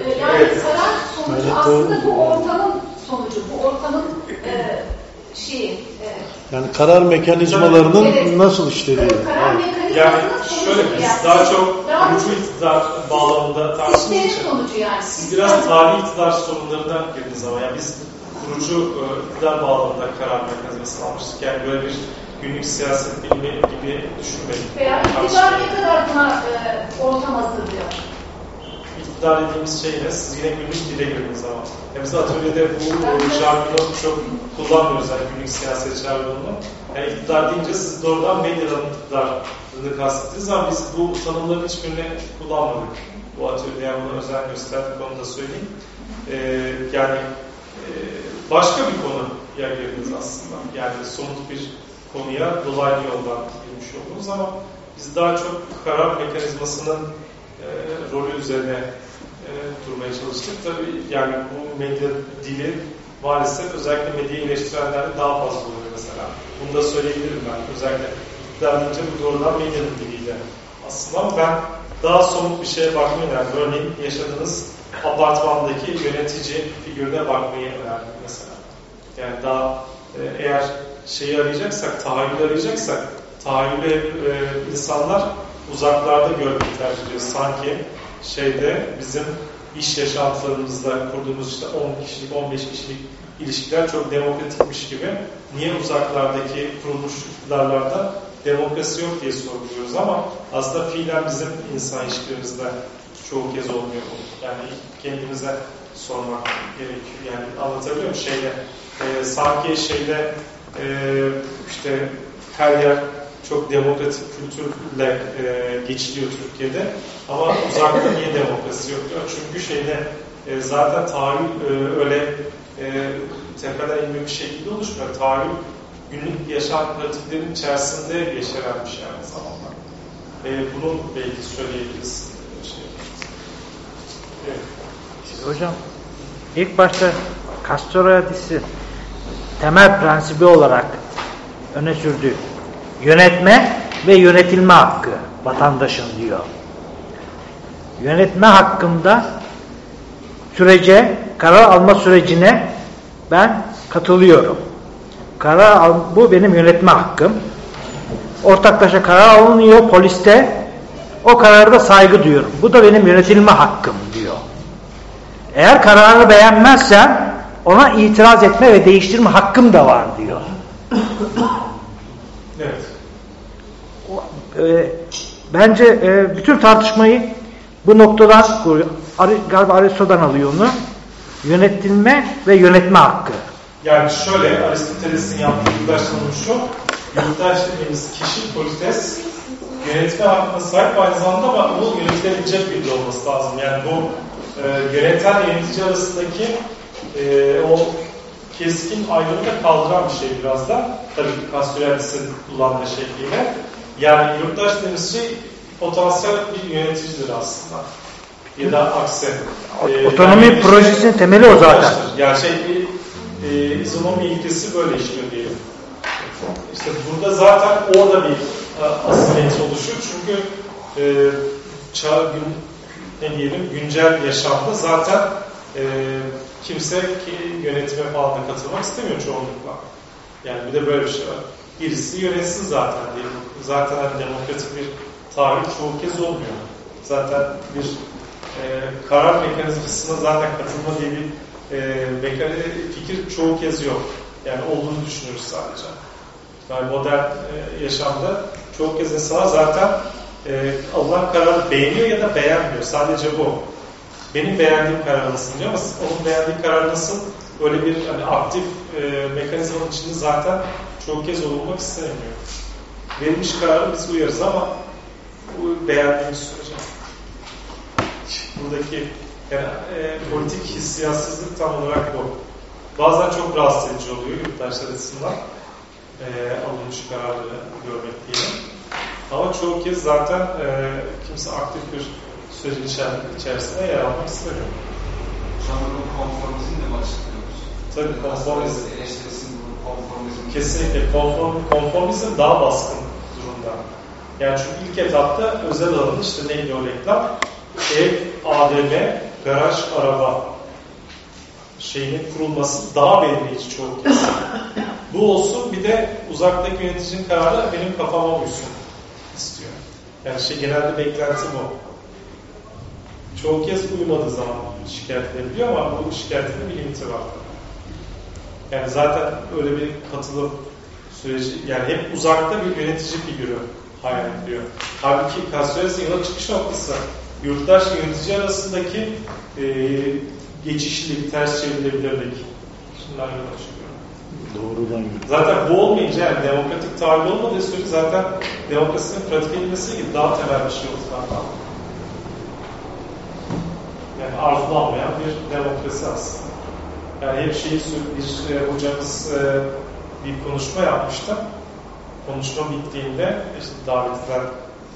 e, yani Evet. karar sonucu aslında bu ortamın sonucu, bu ortamın e, şeyi. E, Yani karar mekanizmalarının Evet. nasıl işlediği. karar Evet. mekanizmasının Yani şöyle biz yani. daha çok Daha kurucu iktidar bağlamında için sonucu yani. siz biraz tarihi iktidar sorunlarından girdiniz ama yani biz kurucu e, iktidar bağlamında karar mekanizması almıştık. Yani böyle bir günlük siyaset bilimi gibi düşünmedik. Veya iktidar ne kadar buna e, ortam hazırlıyor? İktidar dediğimiz şey ne? Siz yine günlük dile girdiniz ama. Yani biz atölyede bu e, jargonu çok kullanmıyoruz yani günlük siyaset jargonunu. Yani iktidar deyince siz doğrudan medyadan iktidarını kastettiniz ama biz bu tanımların hiçbirini kullanmadık. Bu atölyede yani buna özen gösterdik onu da söyleyeyim. Ee, yani e, başka bir konuya girdiniz aslında. Yani somut bir konuya dolaylı yoldan girmiş oldunuz ama biz daha çok karar mekanizmasının e, rolü üzerine e, durmaya çalıştık. Tabii yani bu medya dili maalesef özellikle medyayı eleştirenlerde daha fazla oluyor mesela. Bunu da söyleyebilirim ben. Özellikle iktidar deyince bu doğrudan medyanın diliyle aslında ben daha somut bir şeye bakmayı önerdim. Örneğin yaşadığınız apartmandaki yönetici figürüne bakmayı önerdim mesela. Yani daha e, eğer şeyi arayacaksak, tahayyül arayacaksak, tahayyülü hep e, insanlar uzaklarda görmeyi tercih ediyor. Sanki şeyde bizim iş yaşantılarımızda kurduğumuz işte 10 kişilik, 15 kişilik ilişkiler çok demokratikmiş gibi. Niye uzaklardaki kurulmuş iktidarlarda demokrasi yok diye sorguluyoruz ama aslında fiilen bizim insan ilişkilerimizde çoğu kez olmuyor. Yani kendimize sormak gerekiyor. Yani anlatabiliyor muyum? Şeyde, e, sanki şeyde e, işte her yer çok demokratik kültürle e, geçiliyor Türkiye'de. Ama uzakta niye demokrasi yok diyor. Çünkü şeyde e, zaten tahayyül e, öyle e, tepeden inme bir şekilde oluşmuyor. Tahayyül günlük yaşam pratiklerinin içerisinde yeşeren bir şey aynı zamanda. E, bunu belki söyleyebiliriz. Şey. Evet. Hocam ilk başta Castro hadisi temel prensibi olarak öne sürdü. Yönetme ve yönetilme hakkı vatandaşın diyor. Yönetme hakkında sürece, karar alma sürecine ben katılıyorum. Karar al, bu benim yönetme hakkım. Ortaklaşa karar alınıyor poliste. O kararda saygı duyuyorum. Bu da benim yönetilme hakkım diyor. Eğer kararı beğenmezsem ona itiraz etme ve değiştirme hakkım da var diyor. Evet. O, e, bence e, bütün tartışmayı bu noktadan galiba Aristo'dan alıyor onu. Yönetilme ve yönetme hakkı. Yani şöyle Aristoteles'in yaptığı yurttaş tanımı şu. Yurttaş dediğimiz kişi polites yönetme hakkına sahip aynı zamanda ama bu yönetilebilecek biri olması lazım. Yani bu e, yöneten yönetici arasındaki e, o keskin ayrımı da kaldıran bir şey biraz da. Tabii Castriadis'in kullandığı şekliyle. Yani yurttaş dediğimiz şey potansiyel bir yöneticidir aslında. Ya da aksi. E, Otonomi yani projesinin temeli o zaten. Yani şey bir e, izonomi ilkesi böyle işliyor diyelim. İşte burada zaten orada bir e, asimetri oluşuyor. Çünkü e, çağ, gün, ne diyelim güncel yaşamda zaten e, kimse ki yönetime falan da katılmak istemiyor çoğunlukla. Yani bir de böyle bir şey var. Birisi yönetsin zaten. Zaten hani demokratik bir tarih çoğu kez olmuyor. Zaten bir e, karar mekanizmasına zaten katılma diye bir e, mekanize, fikir çoğu kez yok. Yani olduğunu düşünüyoruz sadece. Yani modern e, yaşamda çoğu kez insanlar zaten e, alınan kararı beğeniyor ya da beğenmiyor. Sadece bu. benim beğendiğim karar nasıl diyor ama onun beğendiği karar nasıl böyle bir hani aktif e, mekanizmanın içinde zaten çok kez olmak istemiyor. Verilmiş kararı biz uyarız ama bu beğendiğimiz sürece. Buradaki yani, e, politik hissiyatsızlık tam olarak bu. Bazen çok rahatsız edici oluyor yurttaşlar açısından e, alınmış kararları görmek diyelim. Ama çoğu kez zaten e, kimse aktif bir sürecin içerisinde yer almak istemiyor. Sanırım konformizm de başlıyoruz. Tabii konformizm. Eleştirisin bu konformizm. Kesinlikle konform, konformizm daha baskın durumda. Yani çünkü ilk etapta özel alanın işte neydi o reklam? Ev, ADM, garaj, araba şeyinin kurulması daha belirleyici çoğu kez. Bu olsun bir de uzaktaki yöneticinin kararı benim kafama uysun istiyor. Yani şey genelde beklenti bu. Çoğu kez uyumadığı zaman şikayet edebiliyor ama bu şikayetin bir limiti var. Yani zaten öyle bir katılım süreci, yani hep uzakta bir yönetici figürü hayal ediliyor. Halbuki Cassius'un yola çıkış noktası yurttaş yönetici arasındaki e, geçişlilik, ters çevrilebilirlik. Şundan yola çıkıyor. Doğrudan. Zaten bu olmayınca yani demokratik tabi olmadığı sürece zaten demokrasinin pratik edilmesi gibi daha temel bir şey ortadan Yani arzulanmayan bir demokrasi aslında. Yani hep şeyi bir e, hocamız e, bir konuşma yapmıştı. Konuşma bittiğinde işte davet edilen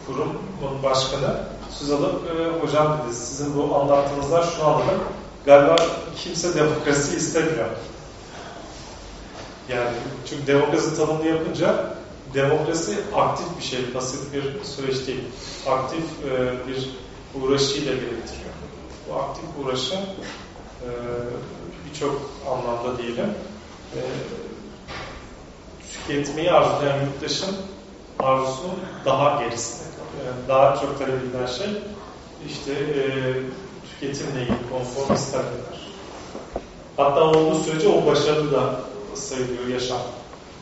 kurumun başkanı söz alıp e, hocam dedi sizin bu anlattığınızdan şunu anladım. Galiba kimse demokrasi istemiyor. Yani çünkü demokrasi tanımını yapınca demokrasi aktif bir şey, pasif bir süreç değil. Aktif e, bir uğraşıyla gerektiriyor. Bu aktif uğraşı e, birçok anlamda diyelim e, tüketmeyi arzulayan yurttaşın arzusunun daha gerisinde. Yani daha çok talep edilen şey işte e, tüketimle ilgili konformist talepler. Hatta olduğu sürece o başarılı da sayılıyor yaşam.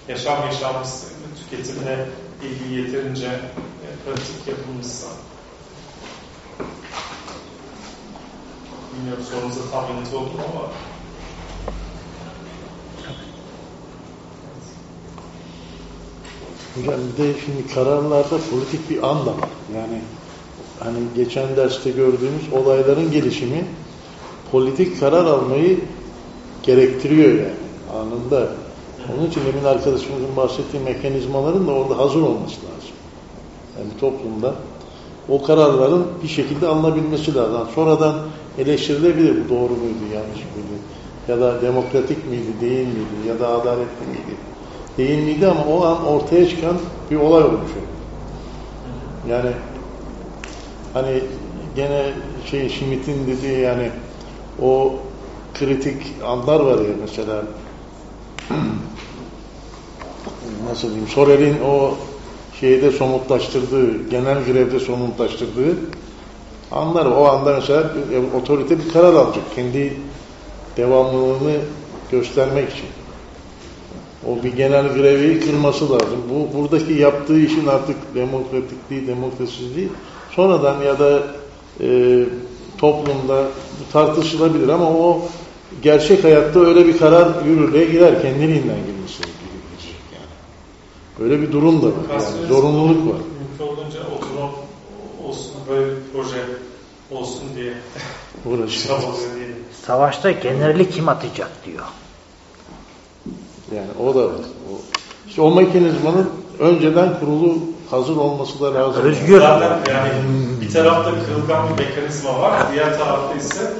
Yaşam yaşanmışsa, tüketimle ilgili yeterince e, pratik yapılmışsa. Bilmiyorum sorunuza tam yanıt oldum ama Hocam bir de şimdi kararlarda politik bir an da var. Yani hani geçen derste gördüğümüz olayların gelişimi politik karar almayı gerektiriyor yani anında. Onun için demin arkadaşımızın bahsettiği mekanizmaların da orada hazır olması lazım. Yani toplumda o kararların bir şekilde alınabilmesi lazım. Sonradan eleştirilebilir bu doğru muydu, yanlış mıydı? Ya da demokratik miydi, değil miydi? Ya da adaletli miydi? Değil miydi ama o an ortaya çıkan bir olay olmuş. Yani hani gene şey Schmidt'in dediği yani o kritik anlar var ya mesela nasıl diyeyim Sorel'in o şeyde somutlaştırdığı, genel grevde somutlaştırdığı anlar o anda mesela otorite bir karar alacak. Kendi devamlılığını göstermek için. O bir genel grevi kırması lazım. Bu buradaki yaptığı işin artık demokratikliği, demokrasizliği sonradan ya da e, toplumda tartışılabilir ama o gerçek hayatta öyle bir karar yürürlüğe girer. Kendiliğinden girmesi gerekecek yani. Böyle bir durum da var. Yani zorunluluk var. Mümkün olduğunca oturum olsun, böyle bir proje olsun diye uğraşıyor. Savaşta generali kim atacak diyor. Yani o da var. O, işte o mekanizmanın önceden kurulu hazır olması da lazım. Özgür. Zaten yani bir tarafta kırılgan bir mekanizma var, diğer tarafta ise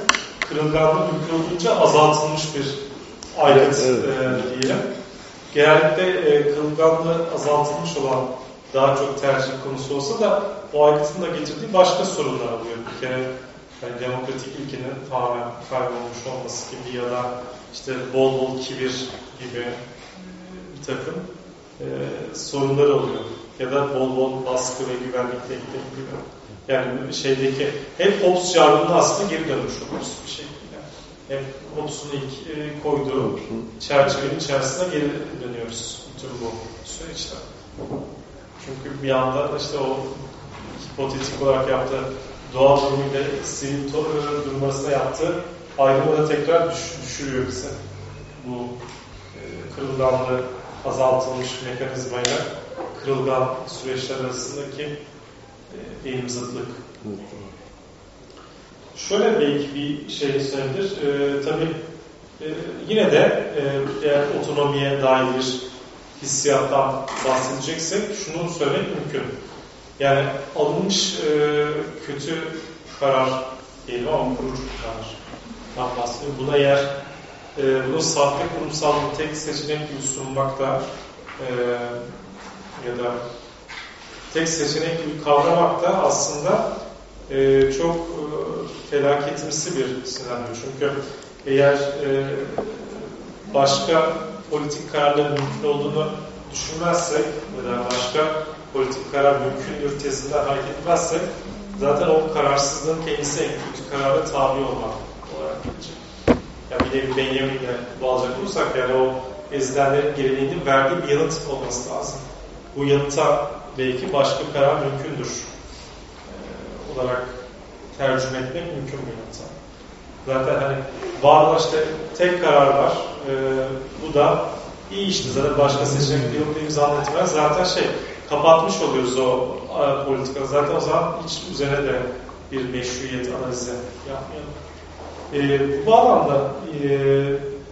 kırılganlığı mümkün olduğunca azaltılmış bir aygıt evet, evet. E, diyelim. Genellikle e, kırılganlığı azaltılmış olan daha çok tercih konusu olsa da o aygıtın da getirdiği başka sorunlar oluyor. Bir kere yani demokratik ilkenin tamamen kaybolmuş olması gibi ya da işte bol bol kibir gibi bir takım e, sorunlar oluyor. Ya da bol bol baskı ve güvenlik tehditleri gibi. Yani şeydeki hep Hobbes yargının aslında geri dönmüş oluyoruz bir şekilde. Hep Hobbes'un ilk e, koyduğu çerçevenin içerisine geri dönüyoruz bütün bu süreçte. Çünkü bir anda işte o hipotetik olarak yaptığı doğal durumuyla sivil durum arasında yaptığı ayrımı da tekrar düş, düşürüyor bize. Bu e, kırılganlığı azaltılmış mekanizmayla kırılgan süreçler arasındaki e, zıtlık. Şöyle belki bir şey söyleyebilir. E, tabii e, yine de e, eğer otonomiye dair bir hissiyattan bahsedeceksek şunu söylemek mümkün. Yani alınmış e, kötü karar diyelim ama vurucu karardan bahsediyorum. Buna eğer e, bunu sahte kurumsal bir tek seçenek gibi sunmak da e, ya da tek seçenek gibi kavramak da aslında e, çok e, felaketimsi bir senaryo. Çünkü eğer e, başka politik kararların mümkün olduğunu düşünmezsek ya da başka politik karar mümkündür tezinden hareket etmezsek zaten o kararsızlığın kendisi en kötü karara tabi olmak gelecek. Yani bir bir Benjamin'le bağlayacak olursak yani o ezilenlerin geleneğinin verdiği bir yanıt olması lazım. Bu yanıta belki başka karar mümkündür ee, olarak tercüme etmek mümkün bir yanıta. Zaten hani işte tek karar var. Ee, bu da iyi işte zaten başka seçenek yok diye zannetmez. Zaten şey kapatmış oluyoruz o e, politika. Zaten o zaman hiç üzerine de bir meşruiyet analizi yapmayalım. E, bu bağlamda e,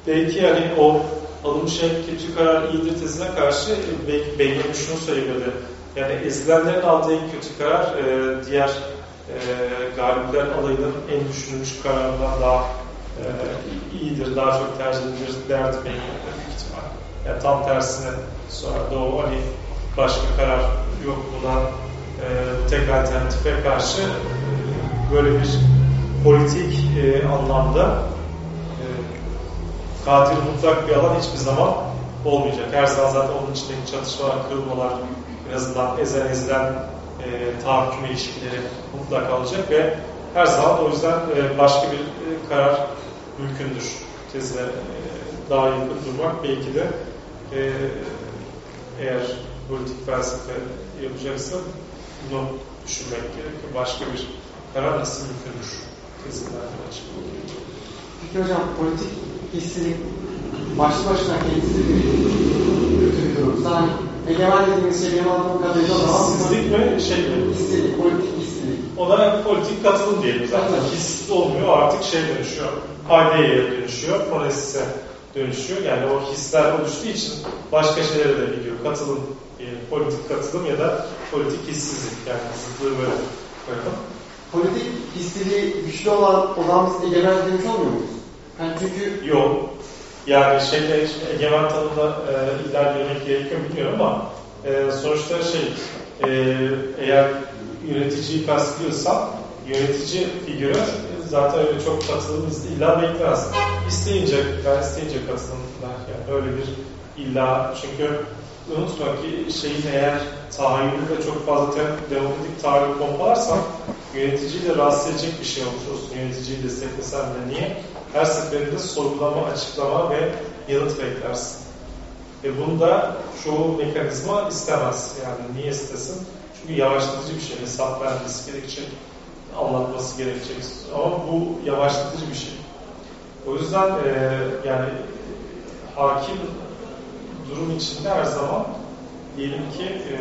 belki yani o alınmış kötü karar iyidir tezine karşı e, belki Benjamin şunu söylemedi. Yani ezilenlerin aldığı en kötü karar e, diğer e, galipler alayının en düşünülmüş kararından daha e, iyidir, daha çok tercih edilir derdi Benjamin büyük ihtimal. Yani tam tersine sonra da o hani başka karar yok buna e, tek alternatife karşı e, böyle bir politik e, anlamda e, katil mutlak bir alan hiçbir zaman olmayacak. Her zaman zaten onun içindeki çatışmalar, kırılmalar, en azından ezen ezilen e, tahakküm ilişkileri mutlaka olacak ve her zaman o yüzden e, başka bir e, karar mümkündür tezine e, daha yakın durmak belki de e, eğer politik felsefe yapacaksa bunu düşünmek gerekiyor. Başka bir karar nasıl mümkündür? Peki hocam politik hissilik başlı başına kendisi bir kötü bir durum. Yani egemen dediğimiz şey benim anladığım kadarıyla o zaman Hissizlik mi? Şey mi? hissilik, politik hissilik. Ona politik katılım diyelim zaten. His olmuyor artık şey dönüşüyor. Paydeye dönüşüyor. Pronesise dönüşüyor. Yani o hisler oluştuğu için başka şeylere de gidiyor. Katılım diyelim. Politik katılım ya da politik hissizlik. Yani zıtlığı böyle koyalım. Politik hissiliği güçlü olan odamız egemen demiş olmuyor muyuz? Yani çünkü Yok. Yani şimdi egemen tanımda e, ilerlemek gerekiyor bilmiyorum ama e, sonuçta şey e, eğer yöneticiyi kastediyorsan yönetici figürü zaten öyle çok katılım illa beklemez. İsteyince, ben isteyince katılımlar yani öyle bir illa çünkü unutma ki şeyin eğer tahayyülü çok fazla demokratik tahayyül pompalarsan yöneticiyi de rahatsız edecek bir şey olmuş olsun. Yöneticiyi desteklesen de niye? Her seferinde sorgulama, açıklama ve yanıt beklersin. Ve bunda çoğu mekanizma istemez. Yani niye istesin? Çünkü yavaşlatıcı bir şey. Hesap vermesi gerekecek, anlatması gerekecek. Ama bu yavaşlatıcı bir şey. O yüzden e, yani hakim durum içinde her zaman diyelim ki e,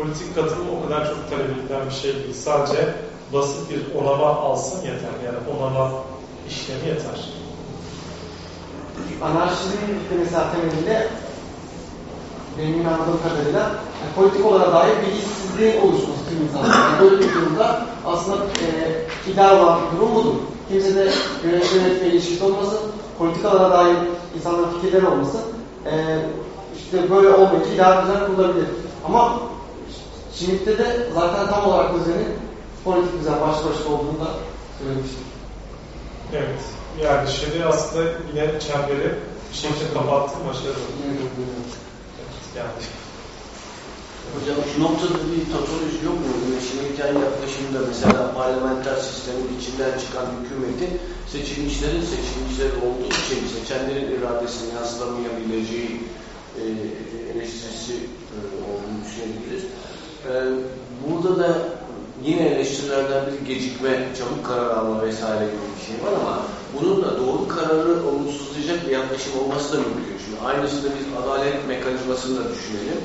politik katılım o kadar çok talep edilen bir şey değil. Sadece basit bir onama alsın yeter. Yani onama işlemi yeter. anarşizmin mesela temelinde benim anladığım kadarıyla yani politik olarak dair bir hissizliğin oluşması tüm insanlar. Yani böyle bir durumda aslında e, ideal olan bir durum budur. Kimse de yönetme ilişkisi olmasın, politikalara dair insanların fikirleri olmasın. E, işte böyle olmayınca ideal düzen kurulabilir. Ama Schmitt'te de zaten tam olarak düzenin politik düzen baş başa olduğunu da söylemiştim. Evet. Yani şimdi aslında yine çemberi bir şekilde kapattım. Başarılı. Evet, yani. Hocam şu noktada bir tautoloji yok mu? Şimdiki yaklaşımda mesela parlamenter sistemin içinden çıkan hükümeti seçilmişlerin seçilmişler olduğu için seçenlerin iradesini yansıtamayabileceği e, eleştirisi e, olduğunu düşünebiliriz. E, burada da yine eleştirilerden bir gecikme, çabuk karar alma vesaire gibi bir şey var ama bunun da doğru kararı olumsuzlayacak bir yaklaşım olması da mümkün. Şimdi aynısını biz adalet mekanizmasını da düşünelim.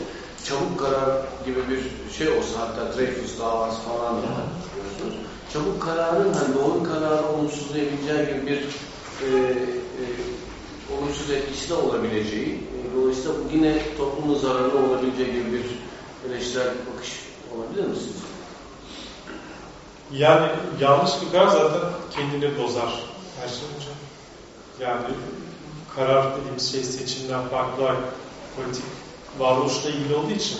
Çabuk karar gibi bir şey olsa hatta Dreyfus davası falan da var biliyorsunuz. Çabuk kararın hani doğru kararı olumsuzlayabileceği gibi bir e, e, olumsuz etkisi de olabileceği, e, dolayısıyla bu yine toplumun zararlı olabileceği gibi bir eleştirel bakış olabilir mi sizce? Yani yanlış bir karar zaten kendini bozar her şey önce. Yani karar dediğimiz şey seçimden farklı politik varoluşla ilgili olduğu için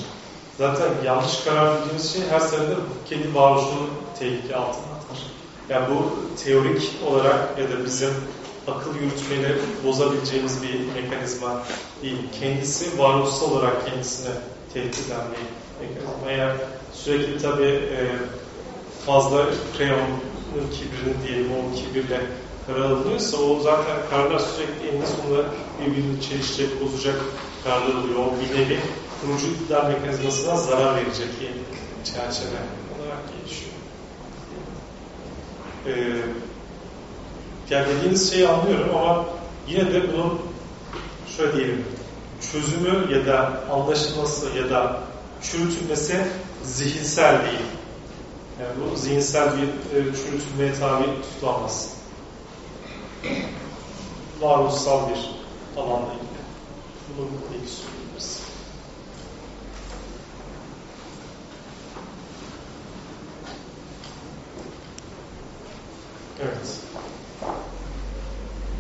zaten yanlış karar dediğimiz şey her sene kendi varoluşunu tehlike altına atar. Yani bu teorik olarak ya da bizim akıl yürütmeyle bozabileceğimiz bir mekanizma değil. Kendisi varoluşsal olarak kendisine tehdit eden bir mekanizma. Eğer sürekli tabii e, fazla kreyonun kibrini diyelim o kibirle karar alınıyorsa o zaten kararlar sürekli eninde sonunda birbirini çelişecek, bozacak kararlar oluyor. O bir nevi kurucu iktidar mekanizmasına zarar verecek bir çerçeve olarak gelişiyor. Ee, yani dediğiniz şeyi anlıyorum ama yine de bunun şöyle diyelim çözümü ya da anlaşılması ya da çürütülmesi zihinsel değil. Yani bu zihinsel bir e, çürütülmeye tabi tutulamaz. Varoluşsal bir alanla ilgili. Bunu ilk söylüyoruz. Evet.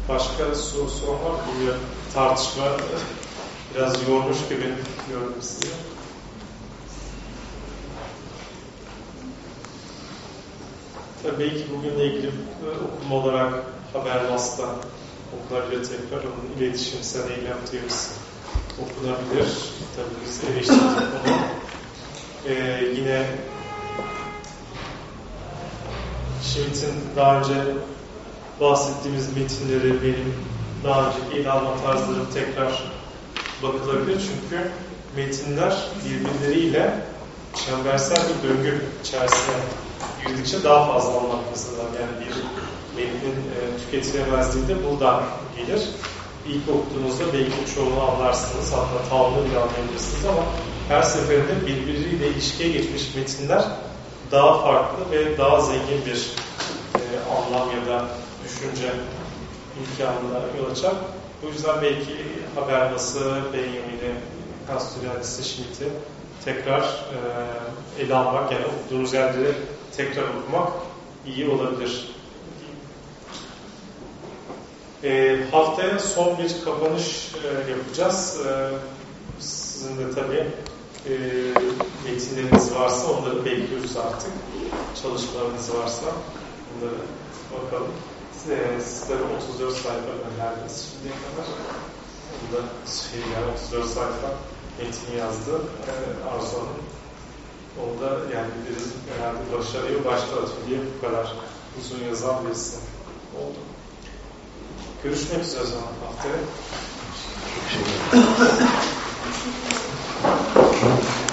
Başka soru sorun var. Tartışma biraz yormuş gibi gördüm sizi. Tabii belki bugünle ilgili okuma olarak haber vasıta okunabilir tekrar. Onun iletişimsel eylem teorisi okunabilir. Tabii biz eleştirdik onu. Ee, yine Schmitt'in daha önce bahsettiğimiz metinleri benim daha önceki ele alma tarzları tekrar bakılabilir. Çünkü metinler birbirleriyle çembersel bir döngü içerisine girdikçe daha fazla anlatmasılar. Yani bir metnin e, tüketilemezliği de buradan gelir. İlk okuduğunuzda belki çoğunu anlarsınız, hatta tamamını bile anlayabilirsiniz ama her seferinde birbiriyle ilişkiye geçmiş metinler daha farklı ve daha zengin bir e, anlam ya da düşünce imkanına yol açar. Bu yüzden belki Habermas'ı, Benjamin'i, Castoriadis'i, Schmidt'i tekrar e, ele almak, yani okuduğunuz yerleri tekrar okumak iyi olabilir. E, haftaya son bir kapanış e, yapacağız. E, sizin de tabii e, metinleriniz varsa onları bekliyoruz artık. Çalışmalarınız varsa onları bakalım. Size, sizlere 34 sayfa önerdiğiniz şimdiye kadar. Burada şey yani 34 sayfa metin yazdı e, Arzu Hanım. Onu da yani bir herhalde başarıyı başlatıyor diye bu kadar uzun yazan birisi oldu. Görüşmek üzere o zaman haftaya. Ederim.